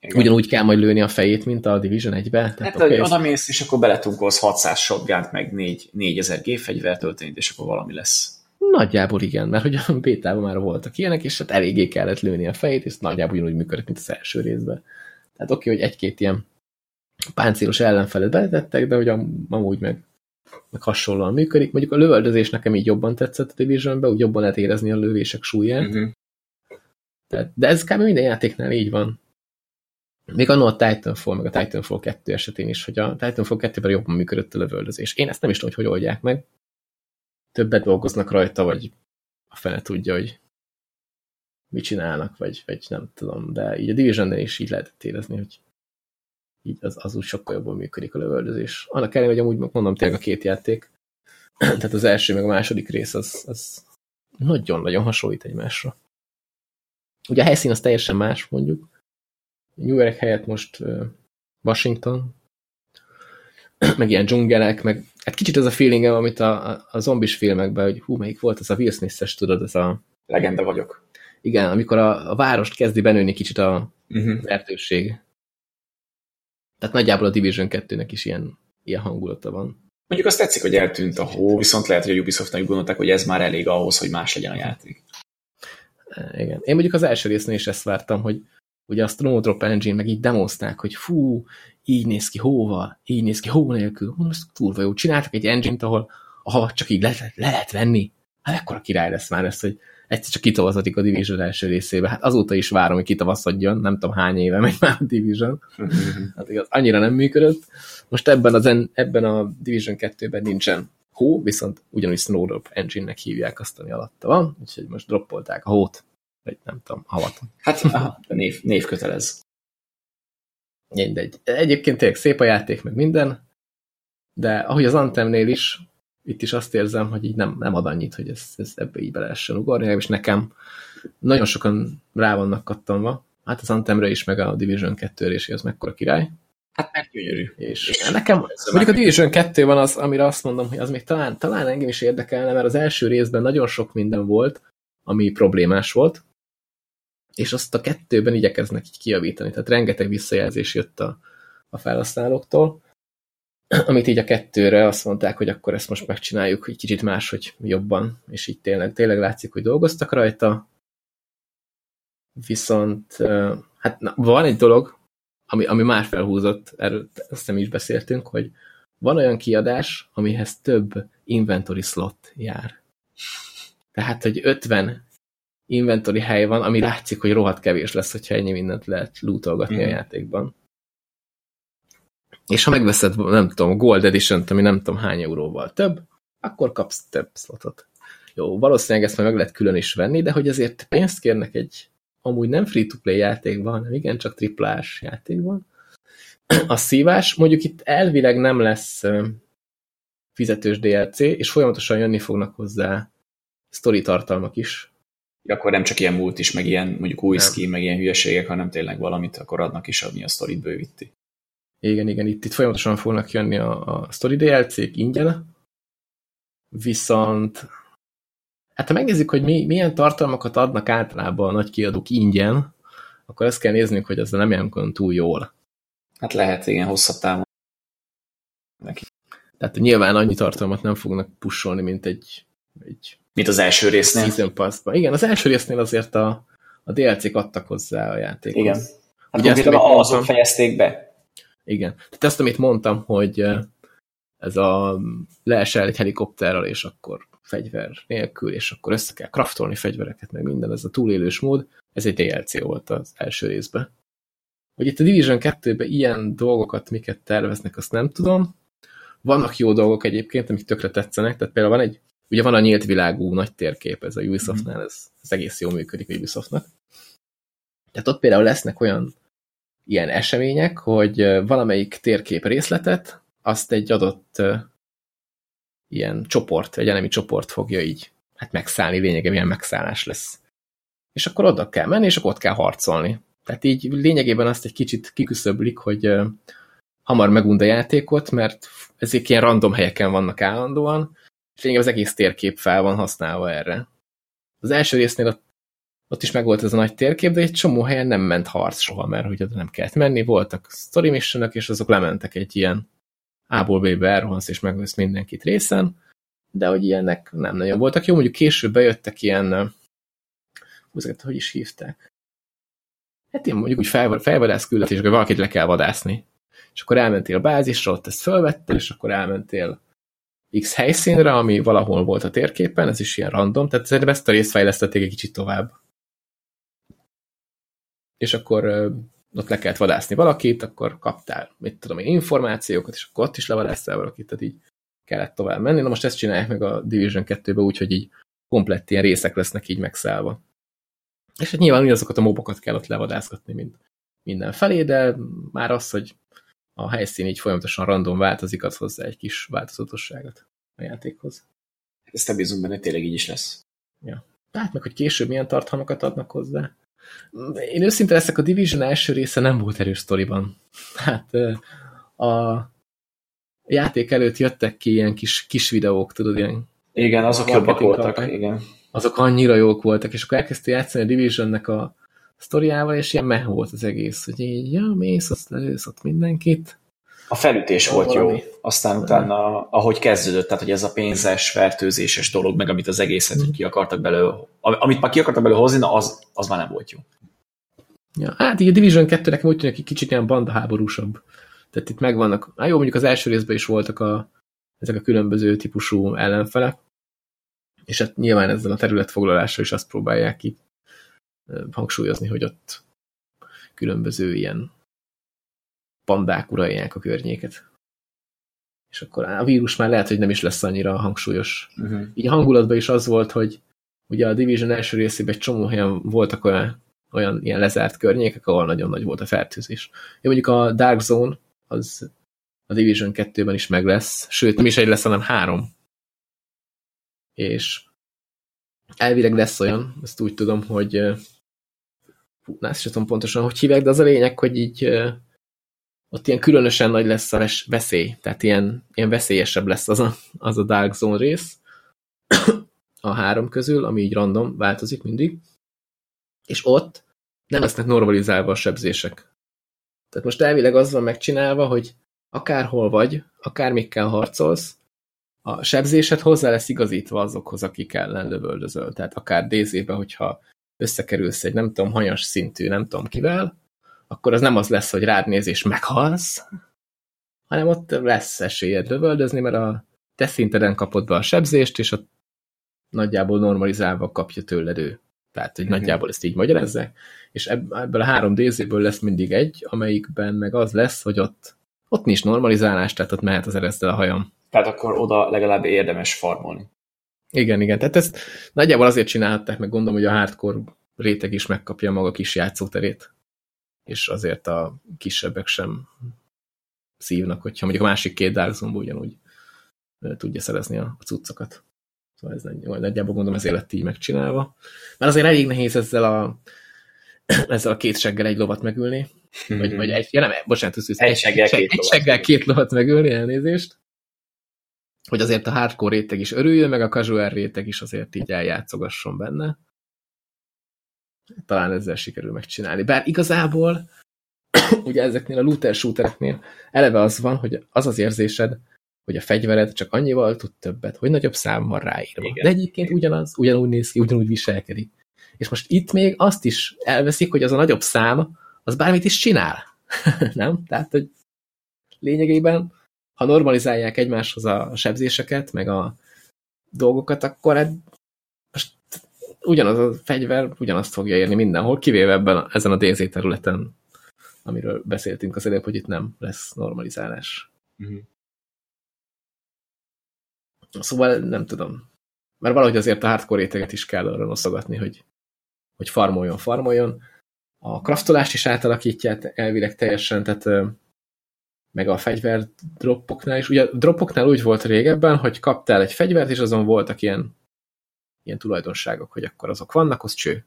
igen. Ugyanúgy kell majd lőni a fejét, mint a Division 1-be? Hát, hát okay, oda mész, és akkor beletunkolsz 600 shotgun meg 4, 4000 G-fegyvert tölteni, és akkor valami lesz. Nagyjából igen, mert hogy a bétában már voltak ilyenek, és hát eléggé kellett lőni a fejét, és nagyjából ugyanúgy működött, mint az első részben. Tehát oké, okay, hogy egy-két ilyen páncélos ellenfelet beletettek, de hogy amúgy meg, meg hasonlóan működik. Mondjuk a lövöldözés nekem így jobban tetszett a Divisionben, úgy jobban lehet érezni a lövések súlyát. Uh mhm. -huh. Tehát, de ez kb. minden játéknál így van. Még annól a Titanfall, meg a Titanfall 2 esetén is, hogy a Titanfall 2-ben jobban működött a lövöldözés. Én ezt nem is tudom, hogy hogy oldják meg. Többet dolgoznak rajta, vagy a fene tudja, hogy mit csinálnak, vagy, vagy nem tudom, de így a division is így lehetett érezni, hogy így az, az úgy sokkal jobban működik a lövöldözés. Annak ellenére, hogy amúgy mondom tényleg a két játék, tehát az első meg a második rész az, az nagyon-nagyon hasonlít egymásra. Ugye a helyszín az teljesen más, mondjuk, New York helyett most Washington, meg ilyen dzsungelek, meg hát kicsit ez a feelingem, amit a, a, a zombis filmekben, hogy hú, melyik volt ez a Will Smith-es, tudod, ez a... Legenda vagyok. Igen, amikor a, a várost kezdi benőni kicsit a, uh -huh. az erdőség. Tehát nagyjából a Division 2-nek is ilyen, ilyen hangulata van. Mondjuk azt tetszik, hogy eltűnt a hó, viszont lehet, hogy a Ubisoftnak gondolták, hogy ez már elég ahhoz, hogy más legyen a játék. Igen. Én mondjuk az első résznél is ezt vártam, hogy ugye a Snowdrop Engine meg így demozták, hogy fú, így néz ki hóval, így néz ki hó nélkül. Mondom, ez túlva jó. Csináltak egy engine-t, ahol, ahol csak így le, le lehet venni. Hát ekkora király lesz már ez, hogy egyszer csak kitavazhatik a Division első részébe. Hát azóta is várom, hogy kitavaszadjon, nem tudom hány éve megy már a Division. hát igaz, annyira nem működött. Most ebben, az en, ebben a Division 2-ben nincsen hó, viszont ugyanúgy Snowdrop Engine-nek hívják azt, ami alatta van, úgyhogy most droppolták a hót vagy nem tudom, havat. Hát a név, név kötelez. Mindegy. Egyébként tényleg szép a játék, meg minden, de ahogy az Antemnél is, itt is azt érzem, hogy így nem, nem ad annyit, hogy ez, ez ebbe így be lehessen ugorni, és nekem nagyon sokan rá vannak kattanva, hát az Antemre is, meg a Division 2 és az mekkora király. Hát mert gyönyörű. És, nekem, mondjuk a Division 2 van az, amire azt mondom, hogy az még talán, talán engem is érdekelne, mert az első részben nagyon sok minden volt, ami problémás volt, és azt a kettőben igyekeznek így kijavítani. Tehát rengeteg visszajelzés jött a, a felhasználóktól, amit így a kettőre azt mondták, hogy akkor ezt most megcsináljuk, hogy kicsit máshogy jobban, és így tényleg, tényleg látszik, hogy dolgoztak rajta. Viszont hát na, van egy dolog, ami, ami már felhúzott, erről azt nem is beszéltünk, hogy van olyan kiadás, amihez több inventory slot jár. Tehát, hogy 50 inventory hely van, ami látszik, hogy rohadt kevés lesz, hogyha ennyi mindent lehet lootolgatni mm. a mhm. játékban. És ha megveszed, nem tudom, Gold edition ami nem tudom hány euróval több, akkor kapsz több slotot. Jó, valószínűleg ezt majd meg lehet külön is venni, de hogy azért pénzt kérnek egy amúgy nem free-to-play játékban, hanem igen, csak triplás játékban. A szívás, mondjuk itt elvileg nem lesz fizetős DLC, és folyamatosan jönni fognak hozzá sztori tartalmak is, akkor nem csak ilyen múlt is, meg ilyen mondjuk új skin, meg ilyen hülyeségek, hanem tényleg valamit akkor adnak is, ami a sztorit bővíti. Igen, igen, itt, itt folyamatosan fognak jönni a, a story DLC-k ingyen, viszont hát ha megnézzük, hogy mi, milyen tartalmakat adnak általában a nagy kiadók ingyen, akkor ezt kell néznünk, hogy ezzel nem jelenkön túl jól. Hát lehet, igen, hosszabb távon. Neki. Tehát nyilván annyi tartalmat nem fognak pusolni, mint egy, egy mint az első résznél. Season Pass-ban. Igen, az első résznél azért a, a DLC-k adtak hozzá a játékhoz. Igen. Hát Ugye amit mondtam, fejezték be. Igen. Tehát ezt, amit mondtam, hogy ez a leesel egy helikopterrel, és akkor fegyver nélkül, és akkor össze kell kraftolni fegyvereket, meg minden, ez a túlélős mód, ez egy DLC volt az első részben. Hogy itt a Division 2-ben ilyen dolgokat miket terveznek, azt nem tudom. vannak jó dolgok egyébként, amik tökre tetszenek, tehát például van egy, ugye van a nyílt világú nagy térkép, ez a Ubisoftnál, ez, ez egész jól működik a Ubisoftnak. Tehát ott például lesznek olyan ilyen események, hogy valamelyik térkép részletet, azt egy adott ilyen csoport, egy enemi csoport fogja így hát megszállni, lényegében ilyen megszállás lesz. És akkor oda kell menni, és akkor ott kell harcolni. Tehát így lényegében azt egy kicsit kiküszöblik, hogy hamar megund a játékot, mert ezek ilyen random helyeken vannak állandóan, és lényegében az egész térkép fel van használva erre. Az első résznél ott, ott is megvolt ez a nagy térkép, de egy csomó helyen nem ment harc soha, mert hogy oda nem kellett menni, voltak story missionok, és azok lementek egy ilyen A-ból B-be és megvesz mindenkit részen, de hogy ilyenek nem nagyon voltak. Jó, mondjuk később bejöttek ilyen, húzgat, hogy is hívták? Hát én mondjuk úgy fel, küldetés, hogy valakit le kell vadászni. És akkor elmentél a bázisra, ott ezt felvettél, és akkor elmentél X helyszínre, ami valahol volt a térképen, ez is ilyen random, tehát szerintem ezt a részt fejlesztették egy kicsit tovább. És akkor ott le kellett vadászni valakit, akkor kaptál, mit tudom én, információkat, és akkor ott is levadásztál valakit, tehát így kellett tovább menni. Na most ezt csinálják meg a Division 2-be úgy, hogy így komplett ilyen részek lesznek így megszállva. És hát nyilván azokat a mobokat kell ott levadászgatni, mint mindenfelé, de már az, hogy a helyszín így folyamatosan random változik, az hozzá egy kis változatosságot a játékhoz. Ezt bízunk benne, tényleg így is lesz. Ja. Tehát meg, hogy később milyen tartalmakat adnak hozzá. Én őszinte leszek, a Division első része nem volt erős sztoriban. Hát a játék előtt jöttek ki ilyen kis, kis videók, tudod, ilyen igen, azok jobbak voltak, kampány. igen. Azok annyira jók voltak, és akkor elkezdte játszani a Divisionnek a sztoriával, és ilyen meh volt az egész, hogy így, ja, mész, azt lelősz ott mindenkit. A felütés volt valami. jó, aztán utána, ahogy kezdődött, tehát hogy ez a pénzes, fertőzéses dolog, meg amit az egészet mm. ki akartak belőle, amit már ki akartak belőle hozni, na az, az már nem volt jó. Ja, hát így a Division 2 nekem úgy tűnik, hogy kicsit ilyen bandaháborúsabb. Tehát itt megvannak, hát jó, mondjuk az első részben is voltak a, ezek a különböző típusú ellenfelek, és hát nyilván ezzel a területfoglalással is azt próbálják ki hangsúlyozni, hogy ott különböző ilyen pandák uralják a környéket. És akkor a vírus már lehet, hogy nem is lesz annyira hangsúlyos. Uh -huh. Így a hangulatban is az volt, hogy ugye a Division első részében egy csomó helyen voltak olyan, olyan ilyen lezárt környékek, ahol nagyon nagy volt a fertőzés. Jó, mondjuk a Dark Zone, az a Division 2-ben is meg lesz, sőt, nem is egy lesz, hanem három. És elvileg lesz olyan, ezt úgy tudom, hogy fú, ezt sem tudom pontosan, hogy hívják, de az a lényeg, hogy így ott ilyen különösen nagy lesz a veszély, tehát ilyen, ilyen veszélyesebb lesz az a, az a Dark Zone rész a három közül, ami így random változik mindig, és ott nem lesznek normalizálva a sebzések. Tehát most elvileg az van megcsinálva, hogy akárhol vagy, akármikkel harcolsz, a sebzésed hozzá lesz igazítva azokhoz, akik ellen lövöldözöl. Tehát akár DZ-be, hogyha összekerülsz egy nem tudom, hanyas szintű, nem tudom kivel, akkor az nem az lesz, hogy rád néz és meghalsz, hanem ott lesz esélyed lövöldözni, mert a te szinteden kapod be a sebzést, és ott nagyjából normalizálva kapja tőled ő. Tehát, hogy mm -hmm. nagyjából ezt így magyarázzák, és ebből a három DZ-ből lesz mindig egy, amelyikben meg az lesz, hogy ott, ott nincs normalizálás, tehát ott mehet az eresztel a hajam. Tehát akkor oda legalább érdemes farmolni. Igen, igen. Tehát ezt nagyjából azért csinálhatták, meg gondolom, hogy a hardcore réteg is megkapja maga kis játszóterét. És azért a kisebbek sem szívnak, hogyha mondjuk a másik két Dark Zone ugyanúgy tudja szerezni a, cuccokat. Szóval ez nagyjából gondolom ezért lett így megcsinálva. Mert azért elég nehéz ezzel a, ezzel a két seggel egy lovat megülni. Vagy, vagy egy, ja nem, bocsánat, egy, egy, seggel, két, egy seggel két lovat megölni, elnézést hogy azért a hardcore réteg is örüljön, meg a casual réteg is azért így eljátszogasson benne. Talán ezzel sikerül megcsinálni. Bár igazából ugye ezeknél a looter shootereknél eleve az van, hogy az az érzésed, hogy a fegyvered csak annyival tud többet, hogy nagyobb szám van ráírva. Igen. De egyébként ugyanaz, ugyanúgy néz ki, ugyanúgy viselkedik. És most itt még azt is elveszik, hogy az a nagyobb szám, az bármit is csinál. Nem? Tehát, hogy lényegében ha normalizálják egymáshoz a sebzéseket, meg a dolgokat, akkor ugyanaz a fegyver ugyanazt fogja érni mindenhol, kivéve ebben, ezen a DZ területen, amiről beszéltünk az előbb, hogy itt nem lesz normalizálás. Uh mhm. -huh. Szóval nem tudom. Mert valahogy azért a hardcore réteget is kell arra noszogatni, hogy, hogy farmoljon, farmoljon. A kraftolást is átalakítják elvileg teljesen, tehát meg a fegyver droppoknál is. Ugye a droppoknál úgy volt régebben, hogy kaptál egy fegyvert, és azon voltak ilyen, ilyen tulajdonságok, hogy akkor azok vannak, az cső.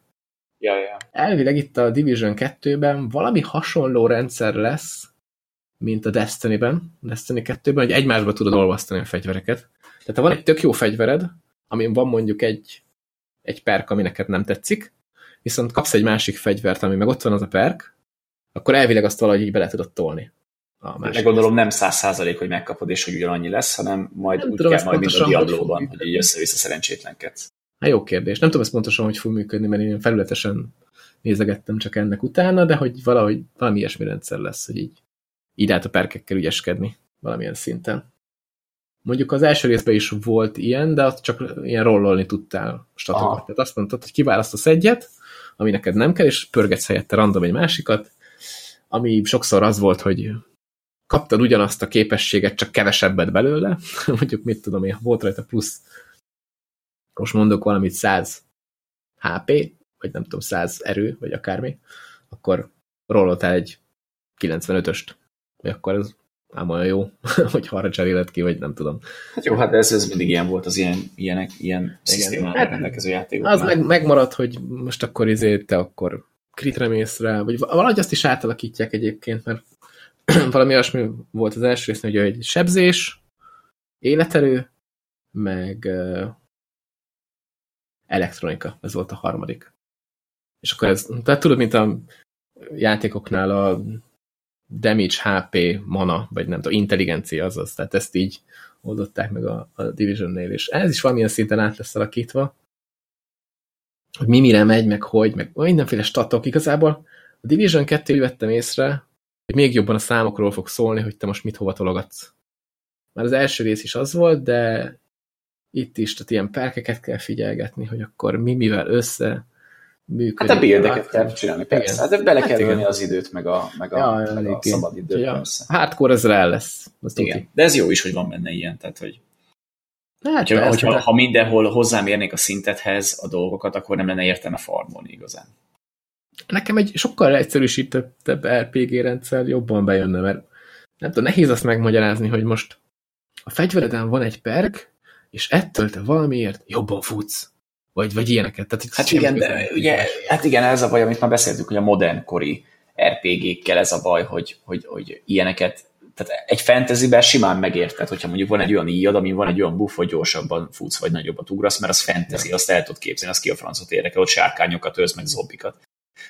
Ja, ja. Elvileg itt a Division 2-ben valami hasonló rendszer lesz, mint a Destiny-ben, Destiny 2-ben, hogy egymásba tudod olvasztani a fegyvereket. Tehát ha van egy tök jó fegyvered, amin van mondjuk egy, egy perk, ami neked nem tetszik, viszont kapsz egy másik fegyvert, ami meg ott van az a perk, akkor elvileg azt valahogy így bele tudod tolni. A másik gondolom nem száz százalék, hogy megkapod, és hogy ugyanannyi lesz, hanem majd nem úgy tudom, kell majd, mint a Diablo-ban, hogy így össze-vissza szerencsétlenkedsz. Hát jó kérdés. Nem tudom ezt pontosan, hogy fog működni, mert én felületesen nézegettem csak ennek utána, de hogy valahogy valami ilyesmi rendszer lesz, hogy így, így lehet a perkekkel ügyeskedni valamilyen szinten. Mondjuk az első részben is volt ilyen, de ott csak ilyen rollolni tudtál statokat. Aha. Tehát azt mondtad, hogy kiválasztasz egyet, ami neked nem kell, és pörgetsz helyette random egy másikat, ami sokszor az volt, hogy kaptad ugyanazt a képességet, csak kevesebbet belőle, mondjuk mit tudom én, volt rajta plusz, most mondok valamit 100 HP, vagy nem tudom, 100 erő, vagy akármi, akkor rolloltál egy 95-öst, vagy akkor ez ám olyan jó, hogy arra cseréled ki, vagy nem tudom. Hát jó, hát ez, ez mindig ilyen volt az ilyen, ilyenek, ilyen szisztémával hát, rendelkező játékok. Az meg, megmaradt, hogy most akkor izé, te akkor kritre mész rá, vagy valahogy azt is átalakítják egyébként, mert valami olyasmi volt az első rész, hogy egy sebzés, életerő, meg elektronika, ez volt a harmadik. És akkor ez, tehát tudod, mint a játékoknál a damage, HP, mana, vagy nem tudom, intelligencia azaz, tehát ezt így oldották meg a, a Division-nél, és ez is valamilyen szinten át lesz alakítva, hogy mi mire megy, meg hogy, meg mindenféle statok. Igazából a Division 2 vettem észre, hogy még jobban a számokról fog szólni, hogy te most mit hova tologatsz. Már az első rész is az volt, de itt is, tehát ilyen perkeket kell figyelgetni, hogy akkor mi mivel össze működik. Hát a bildeket kell csinálni, persze. Igen. Hát bele hát kell venni az időt, meg a, meg a, ja, meg a szabad időt. Ja. Persze. Hardcore ezzel el lesz. Azt igen. De ez jó is, hogy van benne ilyen, tehát hogy Hát persze, hogyha, ha mindenhol hozzám érnék a szintethez a dolgokat, akkor nem lenne értelme farmolni igazán. Nekem egy sokkal egyszerűsítettebb RPG rendszer jobban bejönne, mert nem tudom, nehéz azt megmagyarázni, hogy most a fegyvereden van egy perk, és ettől te valamiért jobban futsz. Vagy, vagy ilyeneket. Tehát hát igen, de, ugye, hát igen, ez a baj, amit már beszéltük, hogy a modernkori RPG-kkel ez a baj, hogy, hogy, hogy ilyeneket tehát egy fantasyben simán megérted, hogyha mondjuk van egy olyan íjad, ami van egy olyan buff, hogy gyorsabban futsz, vagy nagyobbat ugrasz, mert az fantasy, azt el tud képzelni, az ki a francot érdekel, ott sárkányokat ősz, meg zombikat.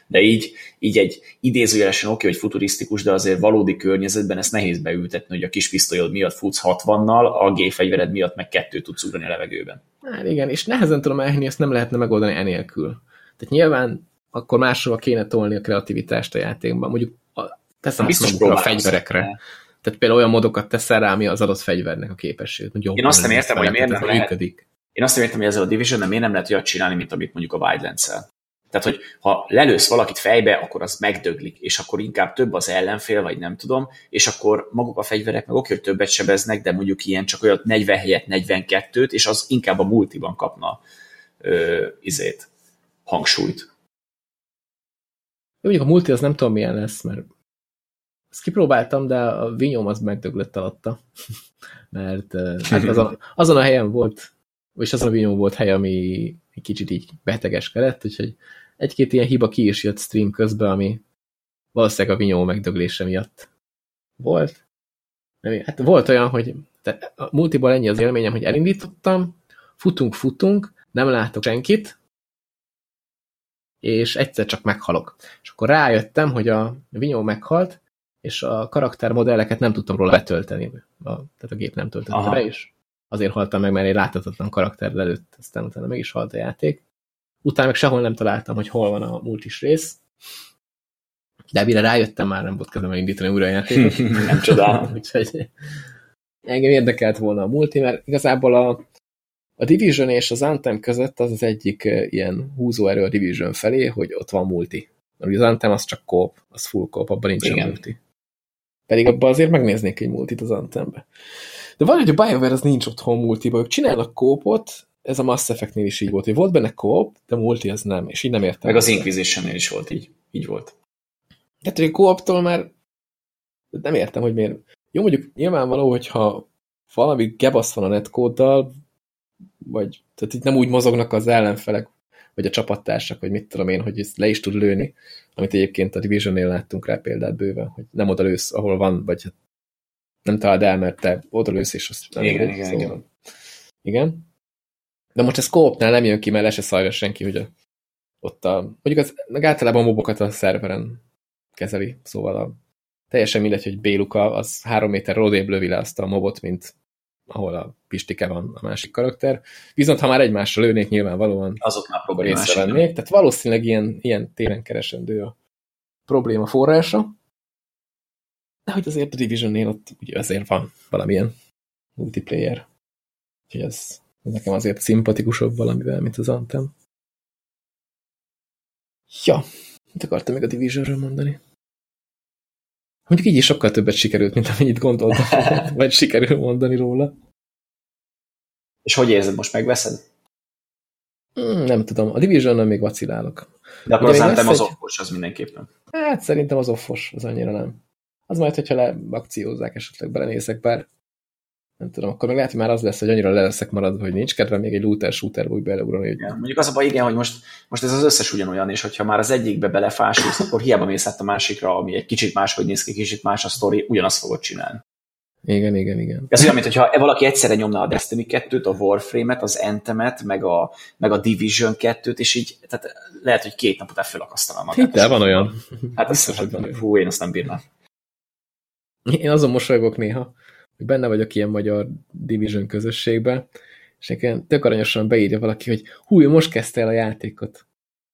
De így, így egy idézőjelesen oké, hogy futurisztikus, de azért valódi környezetben ezt nehéz beültetni, hogy a kis pisztolyod miatt futsz 60-nal, a G-fegyvered miatt meg kettő tudsz ugrani a levegőben. Hát igen, és nehezen tudom elhinni, ezt nem lehetne megoldani enélkül. Tehát nyilván akkor máshova kéne tolni a kreativitást a játékban. Mondjuk a, teszem azt a fegyverekre. Azt, tehát például olyan modokat teszel rá, ami az adott fegyvernek a képességét. Én azt nem értem, hogy miért nem lehet, működik. Én azt nem értem, hogy ezzel a division miért nem lehet olyat csinálni, mint amit mondjuk a Wildlands-el. Tehát, hogy ha lelősz valakit fejbe, akkor az megdöglik, és akkor inkább több az ellenfél, vagy nem tudom, és akkor maguk a fegyverek meg oké, hogy többet sebeznek, de mondjuk ilyen csak olyan 40 helyett 42-t, és az inkább a multiban kapna ö, izét, hangsúlyt. Mondjuk a multi az nem tudom milyen lesz, mert ezt kipróbáltam, de a vinyom az megdöglött alatta. Mert hát azon, azon a helyen volt, és azon a vinyom volt hely, ami egy kicsit így betegeskedett, úgyhogy egy-két ilyen hiba ki is jött stream közben, ami valószínűleg a vinyó megdöglése miatt volt. Hát volt olyan, hogy tehát a multiból ennyi az élményem, hogy elindítottam, futunk, futunk, nem látok senkit, és egyszer csak meghalok. És akkor rájöttem, hogy a vinyó meghalt, és a karaktermodelleket nem tudtam róla betölteni. A, tehát a gép nem töltötte Aha. be, és azért haltam meg, mert egy láthatatlan karakter előtt, aztán utána meg is halt a játék. Utána meg sehol nem találtam, hogy hol van a multis rész. De mire rájöttem, már nem volt kezdem indítani újra a játékot. nem csodálom. Úgyhogy engem érdekelt volna a multi, mert igazából a, a Division és az Anthem között az az egyik ilyen húzóerő a Division felé, hogy ott van multi. Mert az Anthem az csak kóp, az full kóp, abban nincsen multi. Pedig abban azért megnéznék egy multit az Anthembe. De van, hogy a BioWare az nincs otthon multiba, ők csinálnak kópot, ez a Mass Effect-nél is így volt, hogy volt benne kóp, de multi az nem, és így nem értem. Meg az Inquisition-nél is volt így. Így volt. Tehát, hogy a kóptól már nem értem, hogy miért. Jó, mondjuk nyilvánvaló, hogyha valami gebasz van a netkóddal, vagy tehát itt nem úgy mozognak az ellenfelek, vagy a csapattársak, vagy mit tudom én, hogy ezt le is tud lőni, amit egyébként a Division-nél láttunk rá példát bőven, hogy nem oda lősz, ahol van, vagy hát nem találd el, mert te oda lősz, és azt nem igen, igen, szóval. igen. igen. De most ez kópnál nem jön ki, mert le se szajra senki, hogy a, ott a, mondjuk az, meg általában a mobokat a szerveren kezeli, szóval a, teljesen mindegy, hogy Béluka az három méter odébb lövi le azt a mobot, mint ahol a Pistike van a másik karakter. Viszont ha már egymásra lőnék, nyilvánvalóan azok már problémás. Tehát valószínűleg ilyen, ilyen téren keresendő a probléma forrása. De hogy azért a Division-nél ott ugye azért van valamilyen multiplayer. Úgyhogy ez nekem azért szimpatikusabb valamivel, mint az Anthem. Ja, mit akartam még a Divisionről mondani? Mondjuk így is sokkal többet sikerült, mint amennyit gondoltam, vagy sikerül mondani róla. És hogy érzed, most megveszed? Mm, nem tudom, a division még vacilálok. De akkor az az egy... offos, az mindenképpen. Hát szerintem az offos, az annyira nem. Az majd, hogyha leakciózzák, esetleg belenézek, bár nem tudom, akkor meg lehet, hogy már az lesz, hogy annyira le leszek maradva, hogy nincs kedve még egy looter shooter úgy beleugrani. Hogy... Igen, mondjuk az a baj, igen, hogy most, most ez az összes ugyanolyan, és hogyha már az egyikbe belefásulsz, akkor hiába mész át a másikra, ami egy kicsit máshogy néz ki, kicsit más a sztori, ugyanazt fogod csinálni. Igen, igen, igen. Ez olyan, mintha valaki egyszerre nyomna a Destiny 2-t, a Warframe-et, az Anthem-et, meg a, meg a Division 2-t, és így tehát lehet, hogy két nap után felakasztanám magát. Hidd van olyan. Hát biztos, hogy hú, én azt nem bírnám. Én azon mosolygok néha, benne vagyok ilyen magyar Division közösségben, és nekem tök aranyosan beírja valaki, hogy hú, most kezdte el a játékot.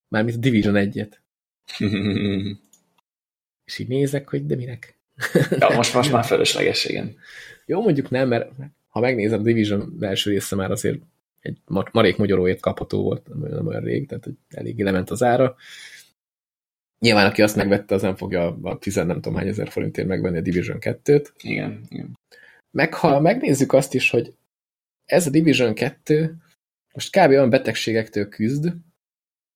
Mármint a Division 1-et. és így nézek, hogy de minek? ja, most, most már fölösleges, igen. Jó, mondjuk nem, mert ha megnézem, a Division első része már azért egy marék magyaróért kapható volt, nem olyan rég, tehát eléggé lement az ára. Nyilván, aki azt megvette, az nem fogja a 10 nem tudom hány ezer forintért megvenni a Division 2-t. Igen, igen. Meg ha megnézzük azt is, hogy ez a Division 2 most kb. olyan betegségektől küzd,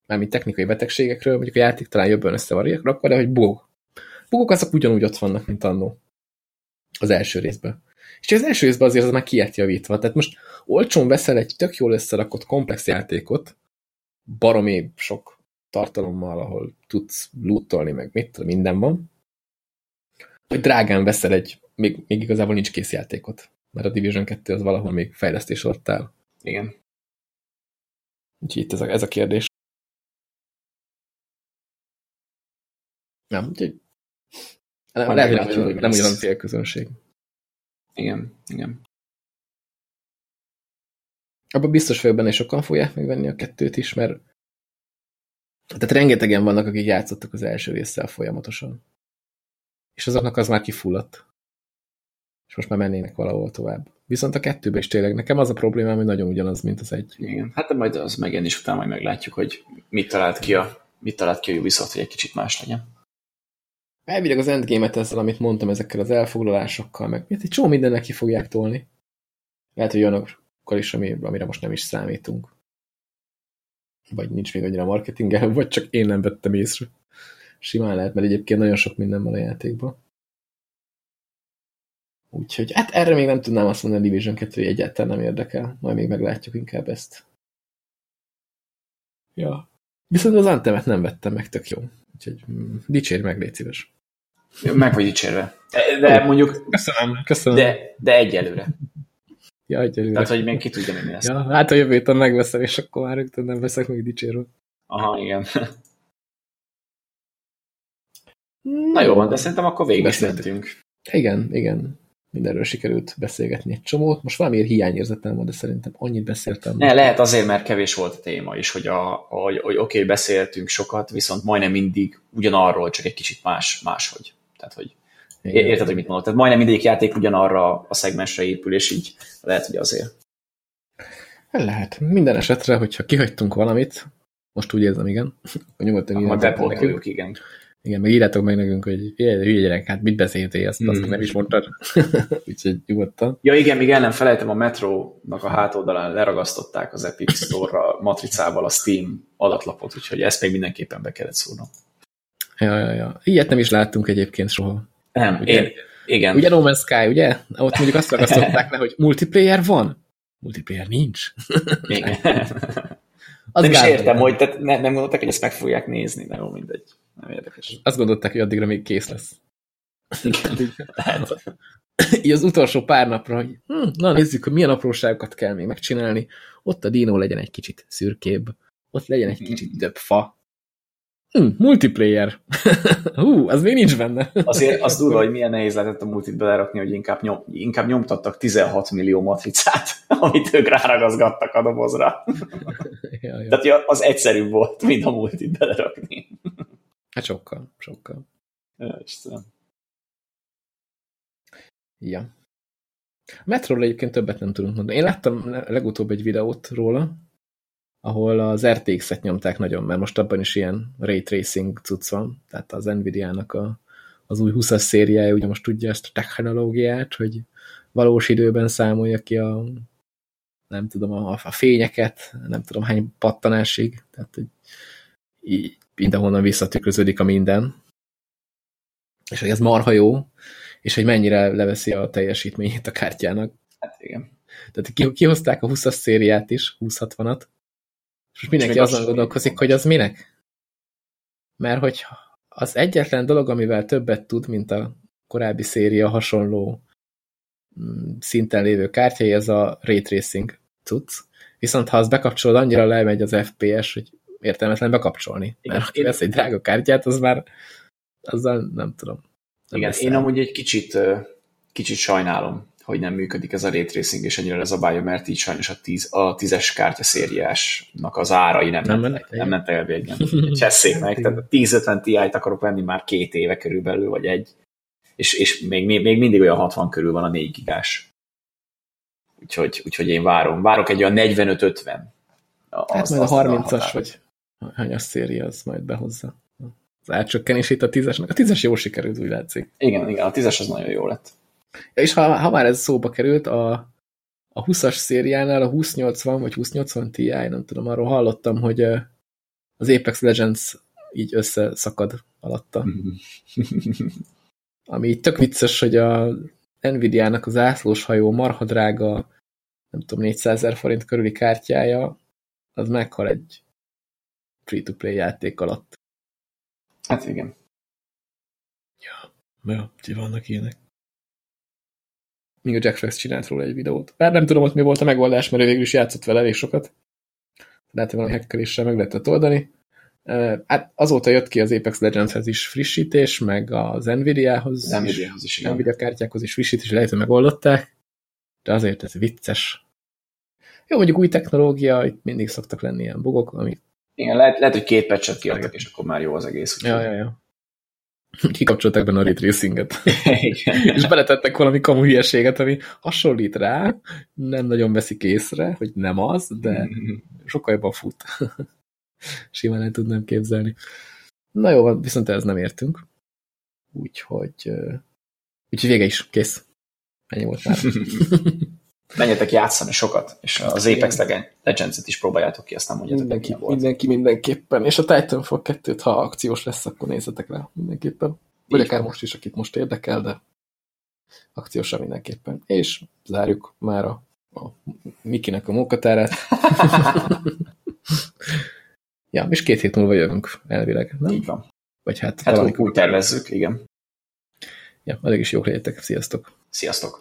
mármint technikai betegségekről, mondjuk a játék talán jobban összevarják, rakva, de hogy bugok. Bugok azok ugyanúgy ott vannak, mint annó az első részben. És az első részben azért az már kiért javítva. Tehát most olcsón veszel egy tök jól összerakott komplex játékot, baromi sok tartalommal, ahol tudsz lootolni, meg mit minden van, hogy drágán veszel egy még, még igazából nincs kész játékot. Mert a Division 2 az valahol még fejlesztés alatt áll. Igen. Úgyhogy itt ez a, ez a kérdés. Nem, úgyhogy nem, lehet, hogy nem, nem ugyan célközönség. Igen, igen. Abban biztos vagyok benne, sokan fogják megvenni a kettőt is, mert tehát rengetegen vannak, akik játszottak az első résszel folyamatosan. És azoknak az már kifulladt és most már mennének valahol tovább. Viszont a kettőben is tényleg nekem az a problémám, hogy nagyon ugyanaz, mint az egy. Igen, hát de majd az megjelenni, és utána majd meglátjuk, hogy mit talált ki a, mit talált ki a Ubisoft, hogy egy kicsit más legyen. Elvileg az endgame-et ezzel, amit mondtam, ezekkel az elfoglalásokkal, meg egy csomó mindennek ki fogják tolni. Lehet, hogy olyanokkal is, ami, amire most nem is számítunk. Vagy nincs még annyira marketingel, vagy csak én nem vettem észre. Simán lehet, mert egyébként nagyon sok minden van a játékban. Úgyhogy hát erre még nem tudnám azt mondani, a Division 2 egyáltalán nem érdekel. Majd még meglátjuk inkább ezt. Ja. Viszont az Antemet nem vettem meg, tök jó. Úgyhogy mm, dicsérj meg, légy szíves. Meg vagy dicsérve. De oh, mondjuk... Köszönöm, köszönöm. De, de egyelőre. Ja, egyelőre. Tehát, hogy még ki tudja, mi lesz. Ja, hát a jövő héten megveszem, és akkor már rögtön nem veszek még dicsérőt. Aha, igen. Na jó van, de szerintem akkor végig Igen, igen mindenről sikerült beszélgetni egy csomót. Most valamiért hiányérzetem van, de szerintem annyit beszéltem. Ne, lehet azért, mert kevés volt a téma is, hogy, a, hogy, hogy oké, okay, beszéltünk sokat, viszont majdnem mindig ugyanarról, csak egy kicsit más, máshogy. Tehát, hogy Igen. érted, hogy mit mondod? Tehát majdnem mindegyik játék ugyanarra a szegmensre épül, és így lehet, hogy azért. Lehet. Minden esetre, hogyha kihagytunk valamit, most úgy érzem, igen, akkor nyugodtan Akkor bepótoljuk, igen. Igen, meg írjátok meg nekünk, hogy hülye gyerek, hát mit beszéltél, azt Hmm. nem is mondtad. Úgyhogy nyugodtan. Ja igen, még el nem felejtem, a Metro-nak a hátoldalán leragasztották az Epic Store-ra matricával a Steam adatlapot, úgyhogy ezt még mindenképpen be kellett szúrnom. Ja, ja, ja. Ilyet nem is láttunk egyébként soha. Nem, Ugye? én, igen. Ugye No Man's Sky, ugye? Ott mondjuk azt ragasztották le, hogy multiplayer van. Multiplayer nincs. igen. Az nem is értem, hogy tehát ne, nem gondolták, hogy ezt meg fogják nézni, de jó, mindegy. Nem érdekes. Azt gondolták, hogy addigra még kész lesz. Lehet. Így az utolsó pár napra, hogy hm, na nézzük, hogy milyen apróságokat kell még megcsinálni. Ott a dino legyen egy kicsit szürkébb, ott legyen egy kicsit több fa. Hm, multiplayer. Hú, az még nincs benne. Azért az durva, hogy milyen nehéz lehetett a multit belerakni, hogy inkább, nyom, inkább nyomtattak 16 millió matricát, amit ők ráragazgattak a dobozra. ja, ja. Tehát ja, az egyszerűbb volt, mint a multit belerakni. Hát sokkal, sokkal. Ja, Istenem. Ja. A Metróról egyébként többet nem tudunk mondani. Én láttam legutóbb egy videót róla, ahol az RTX-et nyomták nagyon, mert most abban is ilyen ray tracing cucc van, tehát az Nvidia-nak a, az új 20-as szériája ugye most tudja ezt a technológiát, hogy valós időben számolja ki a nem tudom, a, a fényeket, nem tudom hány pattanásig, tehát hogy így mindenhonnan visszatükröződik a minden. És hogy ez marha jó, és hogy mennyire leveszi a teljesítményét a kártyának. Hát igen. Tehát ki, kihozták a 20-as szériát is, 2060-at, és mindenki azon az- gondolkozik, hogy az minek? Mert hogy az egyetlen dolog, amivel többet tud, mint a korábbi széria hasonló mm, szinten lévő kártyai, ez a ray tracing cucc. Viszont ha az bekapcsolod, annyira lemegy az FPS, hogy értelmetlen bekapcsolni. Igen, Mert aki vesz egy drága kártyát, az már azzal nem tudom. Nem Igen, én amúgy egy kicsit, kicsit sajnálom, hogy nem működik ez a ray tracing, és ennyire lezabálja, mert így sajnos a, tíz, a tízes kártya szériásnak az árai nem, Nem mentek, nem ment el végén. Csesszék meg, tehát a 1050 Ti-t akarok venni már két éve körülbelül, vagy egy, és, és még, még, még mindig olyan 60 körül van a 4 gigás. Úgyhogy, úgyhogy én várom. Várok egy olyan 45-50. Hát majd a azt 30-as, határt. vagy hányas széria, az majd behozza. Az átcsökkenését a 10-esnek. A 10-es jó sikerült, úgy látszik. Igen, igen, a 10-es az nagyon jó lett. Ja, és ha, ha már ez szóba került, a, a 20-as szériánál a 2080 vagy 2080 Ti, nem tudom, arról hallottam, hogy az Apex Legends így összeszakad alatta. Ami így tök vicces, hogy a Nvidia-nak az ászlós hajó marha drága, nem tudom, 400 ezer forint körüli kártyája, az meghal egy free-to-play játék alatt. Hát igen. Ja, úgyhogy vannak ilyenek. Míg a Jack Flex csinált róla egy videót. Bár nem tudom, ott mi volt a megoldás, mert ő végül is játszott vele elég sokat. Lehet, hogy valami hackeréssel meg lehetett oldani. Hát azóta jött ki az Apex Legendshez is frissítés, meg az Nvidia-hoz Az Nvidia-hoz is, igen. Nvidia kártyákhoz is frissítés, lehet, hogy megoldották, de azért ez vicces. Jó, mondjuk új technológia, itt mindig szoktak lenni ilyen bugok, amik Igen, lehet, lehet hogy két patchet kiadtak, és akkor már jó az egész. úgyhogy- Ja, ja, ja. Kikapcsolták benne a ray tracinget. És beletettek valami kamu hülyeséget, ami hasonlít rá, nem nagyon veszik észre, hogy nem az, de sokkal jobban fut. Simán el tudnám képzelni. Na jó, viszont ez nem értünk. Úgyhogy, úgyhogy vége is, kész. Ennyi volt már. Menjetek játszani sokat, és az Apex Legends-et is próbáljátok ki, aztán mondjátok, mindenki, volt. mindenki mindenképpen. És a Titanfall 2-t, ha akciós lesz, akkor nézzetek rá mindenképpen. Vagy akár most is, akit most érdekel, de akciósan mindenképpen. És zárjuk már a, a Mikinek a munkatárát. ja, és két hét múlva jövünk elvileg, nem? Így van. Vagy hát, Hát valamikor. úgy tervezzük, igen. Ja, addig is jók legyetek. Sziasztok! Sziasztok!